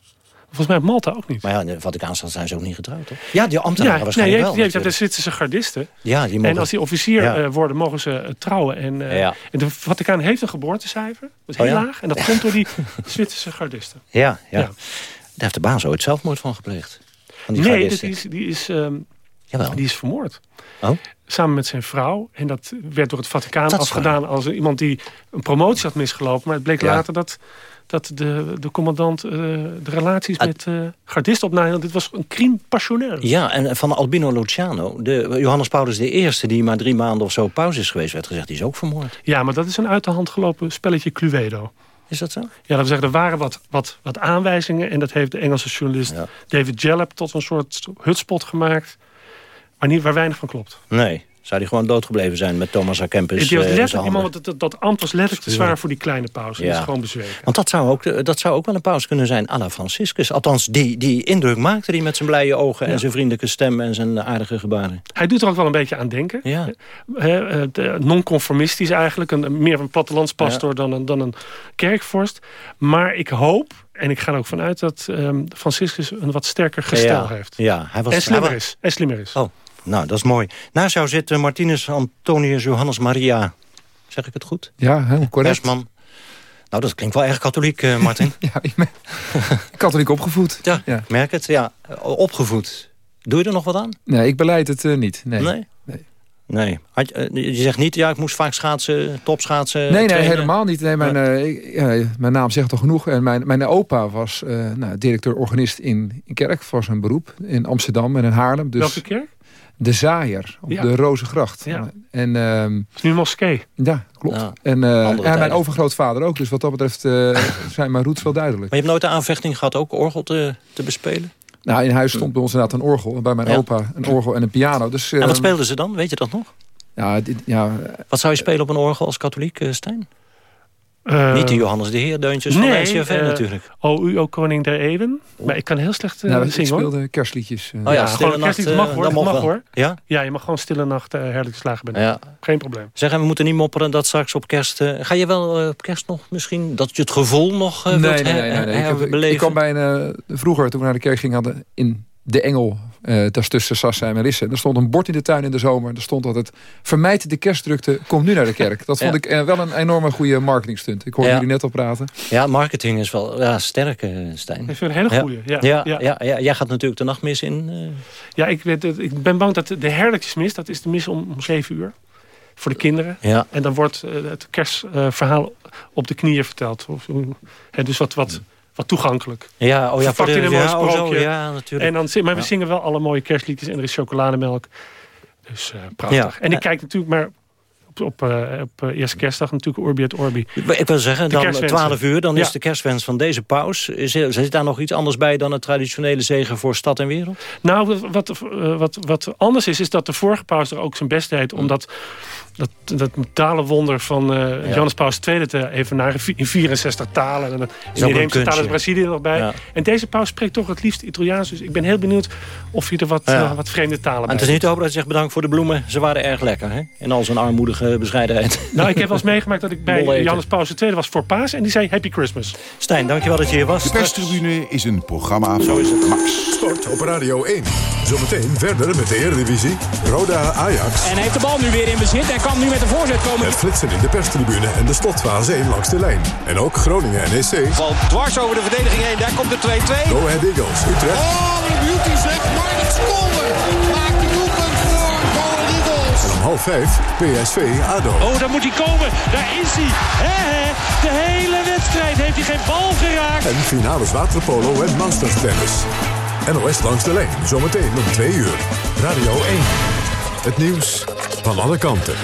Volgens mij Malta ook niet. Maar ja, in de Vaticaanstad zijn ze ook niet getrouwd, toch? Ja, die ambtenaren ja, waarschijnlijk nee. Je hebt de Zwitserse gardisten. Ja, die mogen... En als die officier uh, worden, mogen ze uh, trouwen. En, uh, ja. en de Vaticaan heeft een geboortecijfer. Dat is heel oh, laag. En dat komt door die (laughs) Zwitserse gardisten. Ja, ja. Daar heeft de baas ooit zelfmoord van gepleegd. Van die nee, die is, die, is, um, die is vermoord. Oh? Samen met zijn vrouw. En dat werd door het Vaticaan afgedaan als iemand die een promotie had misgelopen. Maar het bleek later dat dat de, de commandant uh, de relaties met uh, gardisten opnam. Dit was een crime passionnel. Ja, en van Albino Luciano, de, Johannes Paulus I... die maar drie maanden of zo pauze is geweest, werd gezegd... die is ook vermoord. Ja, maar dat is een uit de hand gelopen spelletje Cluedo. Is dat zo? Ja, dat we zeggen, er waren wat, wat, wat aanwijzingen... en dat heeft de Engelse journalist David Jallup tot een soort hutspot gemaakt... waar, niet, waar weinig van klopt. Nee. Zou die gewoon doodgebleven zijn met Thomas A. Kempis? Was eh, letterlijk, dat, dat, dat ambt was letterlijk te zwaar voor die kleine paus. Ja. Dat is gewoon bezweken. Want dat zou, ook, dat zou ook wel een paus kunnen zijn à la Franciscus. Althans, die, die indruk maakte hij met zijn blije ogen... en zijn vriendelijke stem en zijn aardige gebaren. Hij doet er ook wel een beetje aan denken. Ja. Non-conformistisch eigenlijk. Een, meer een plattelandspastor dan, een, dan een kerkvorst. Maar ik hoop en ik ga er ook vanuit dat um, Franciscus een wat sterker gestel heeft. Ja, hij was, en slimmer is. En slimmer is. Oh. Nou, dat is mooi. Naast jou zit uh, Martinus Antonius Johannes Maria. Zeg ik het goed? Ja, helemaal correct. Persman. Nou, dat klinkt wel erg katholiek, uh, Martin. (laughs) ja, ik ben (laughs) katholiek opgevoed. Ja, ja, merk het. Ja, opgevoed. Doe je er nog wat aan? Nee, ik beleid het uh, niet. Nee. nee? Nee. Had, je zegt niet, ja, ik moest vaak schaatsen, topschaatsen Nee, nee, helemaal niet. Nee, mijn, uh, ja, mijn naam zegt toch genoeg. En mijn, mijn opa was uh, nou, directeur-organist in, in kerk voor zijn beroep. In Amsterdam en in Haarlem. Dus, Welke kerk? De Zaaier, op de Rozengracht. Ja. En, uh, is nu een moskee. Ja, klopt. Ja, en, uh, mijn overgrootvader ook. Dus wat dat betreft uh, (laughs) zijn mijn roots wel duidelijk. Maar je hebt nooit de aanvechting gehad ook orgel te, te bespelen? Nou, in huis stond bij ons inderdaad een orgel. En bij mijn opa een orgel en een piano. Dus, en wat ehm, speelden ze dan? Weet je dat nog? Ja, dit, ja, wat zou je spelen op een orgel als katholiek, uh, Stijn? Uh, Niet de Johannes de Heer deuntjes nee, van de uh, natuurlijk. O u, o koning der eeuwen. Maar ik kan heel slecht uh, nou, zingen Ik speelde kerstliedjes. oh ja, gewoon kerstliedjes mag hoor. mag, mag hoor. Ja? ja, je mag gewoon stille nacht uh, herlijke slagen benen. Ja. Geen probleem. Zeg, we moeten niet mopperen dat straks op kerst... ga je wel op kerst nog misschien, dat je het gevoel nog nee, nee, nee, nee, nee. Ik, heb, ik kwam bij een, vroeger, toen we naar de kerk gingen, hadden in de Engel, uh, dat is tussen Sassa en Melisse. Er stond een bord in de tuin in de zomer. Er stond altijd, vermijd de kerstdrukte, kom nu naar de kerk. Dat vond ik uh, wel een enorme goede marketingstunt. Ik hoorde ja. jullie net al praten. Ja, marketing is wel ja, sterk, uh, Stijn. Ik vind een hele goede. Ja. Ja, ja. Ja, ja, Jij gaat natuurlijk de nachtmis in. Ja, ik, ik ben bang dat de herdertjesmis, dat is de mis om, om zeven uur. Voor de kinderen. Ja. En dan wordt het kerstverhaal op de knieën verteld. Of, dus wat... wat wat toegankelijk. Ja, oh ja, voor de, in een ja, mooi sprookje. Oh zo, ja, natuurlijk. En dan, maar we zingen wel alle mooie kerstliedjes en er is chocolademelk. Dus uh, prachtig. Ja. En ik kijk natuurlijk maar op, op, uh, op uh, eerste kerstdag natuurlijk Orbi et Orbi. Ik wil zeggen, dan 12 uur, dan is de kerstwens van deze paus. Is, zit daar nog iets anders bij dan het traditionele zegen voor stad en wereld? Nou, wat, wat, wat anders is, is dat de vorige paus er ook zijn best deed. Mm. Omdat dat, dat metalen wonder van uh, ja. Johannes Paus II te evenaren in 64 talen. En in de talen is Brazilië nog bij. Ja. En deze paus spreekt toch het liefst Italiaans. Dus ik ben heel benieuwd of hij er wat, ja. uh, wat vreemde talen bij En het is niet te hopen dat je zegt bedankt voor de bloemen. Ze waren erg lekker, hè? In al zijn armoedige bescheidenheid. Nou, ik heb wel eens meegemaakt dat ik bij Johannes Paus II was voor paas. En die zei Happy Christmas. Stijn, dankjewel dat je hier was. De perstribune is een programma van Max. Sport op Radio 1. Zometeen verder met de Eredivisie. Roda Ajax. En heeft de bal nu weer in bezit. En kan nu met de voorzet komen. Het flitsen in de perstribune en de slotfase 1 langs de lijn. En ook Groningen NEC. Valt dwars over de verdediging heen. Daar komt de 2-2. Go Ahead Eagles, Utrecht. Oh, een beauty zeg. Mark Skolder maakt de doelpunt voor Go Ahead Eagles. En om half half vijf PSV ADO. Oh, daar moet hij komen. Daar is hij. He, he. De hele wedstrijd heeft hij geen bal geraakt. En finales waterpolo en masters tennis. NOS langs de lijn, zometeen om twee uur. Radio 1. Het nieuws van alle kanten.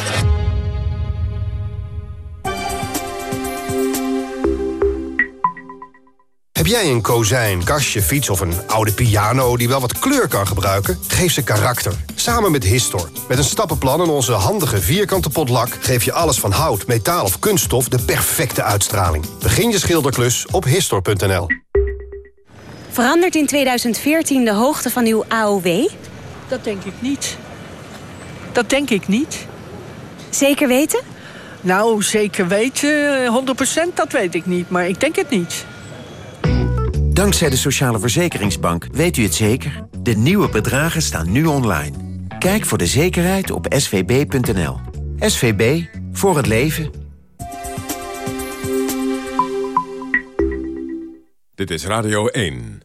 Heb jij een kozijn, kastje, fiets of een oude piano die wel wat kleur kan gebruiken? Geef ze karakter. Samen met Histor. Met een stappenplan en onze handige vierkante potlak... geef je alles van hout, metaal of kunststof de perfecte uitstraling. Begin je schilderklus op Histor.nl. Verandert in 2014 de hoogte van uw AOW? Dat denk ik niet. Dat denk ik niet. Zeker weten? Nou, zeker weten, 100% dat weet ik niet, maar ik denk het niet. Dankzij de Sociale Verzekeringsbank weet u het zeker. De nieuwe bedragen staan nu online. Kijk voor de zekerheid op svb.nl. SVB, voor het leven. Dit is Radio 1.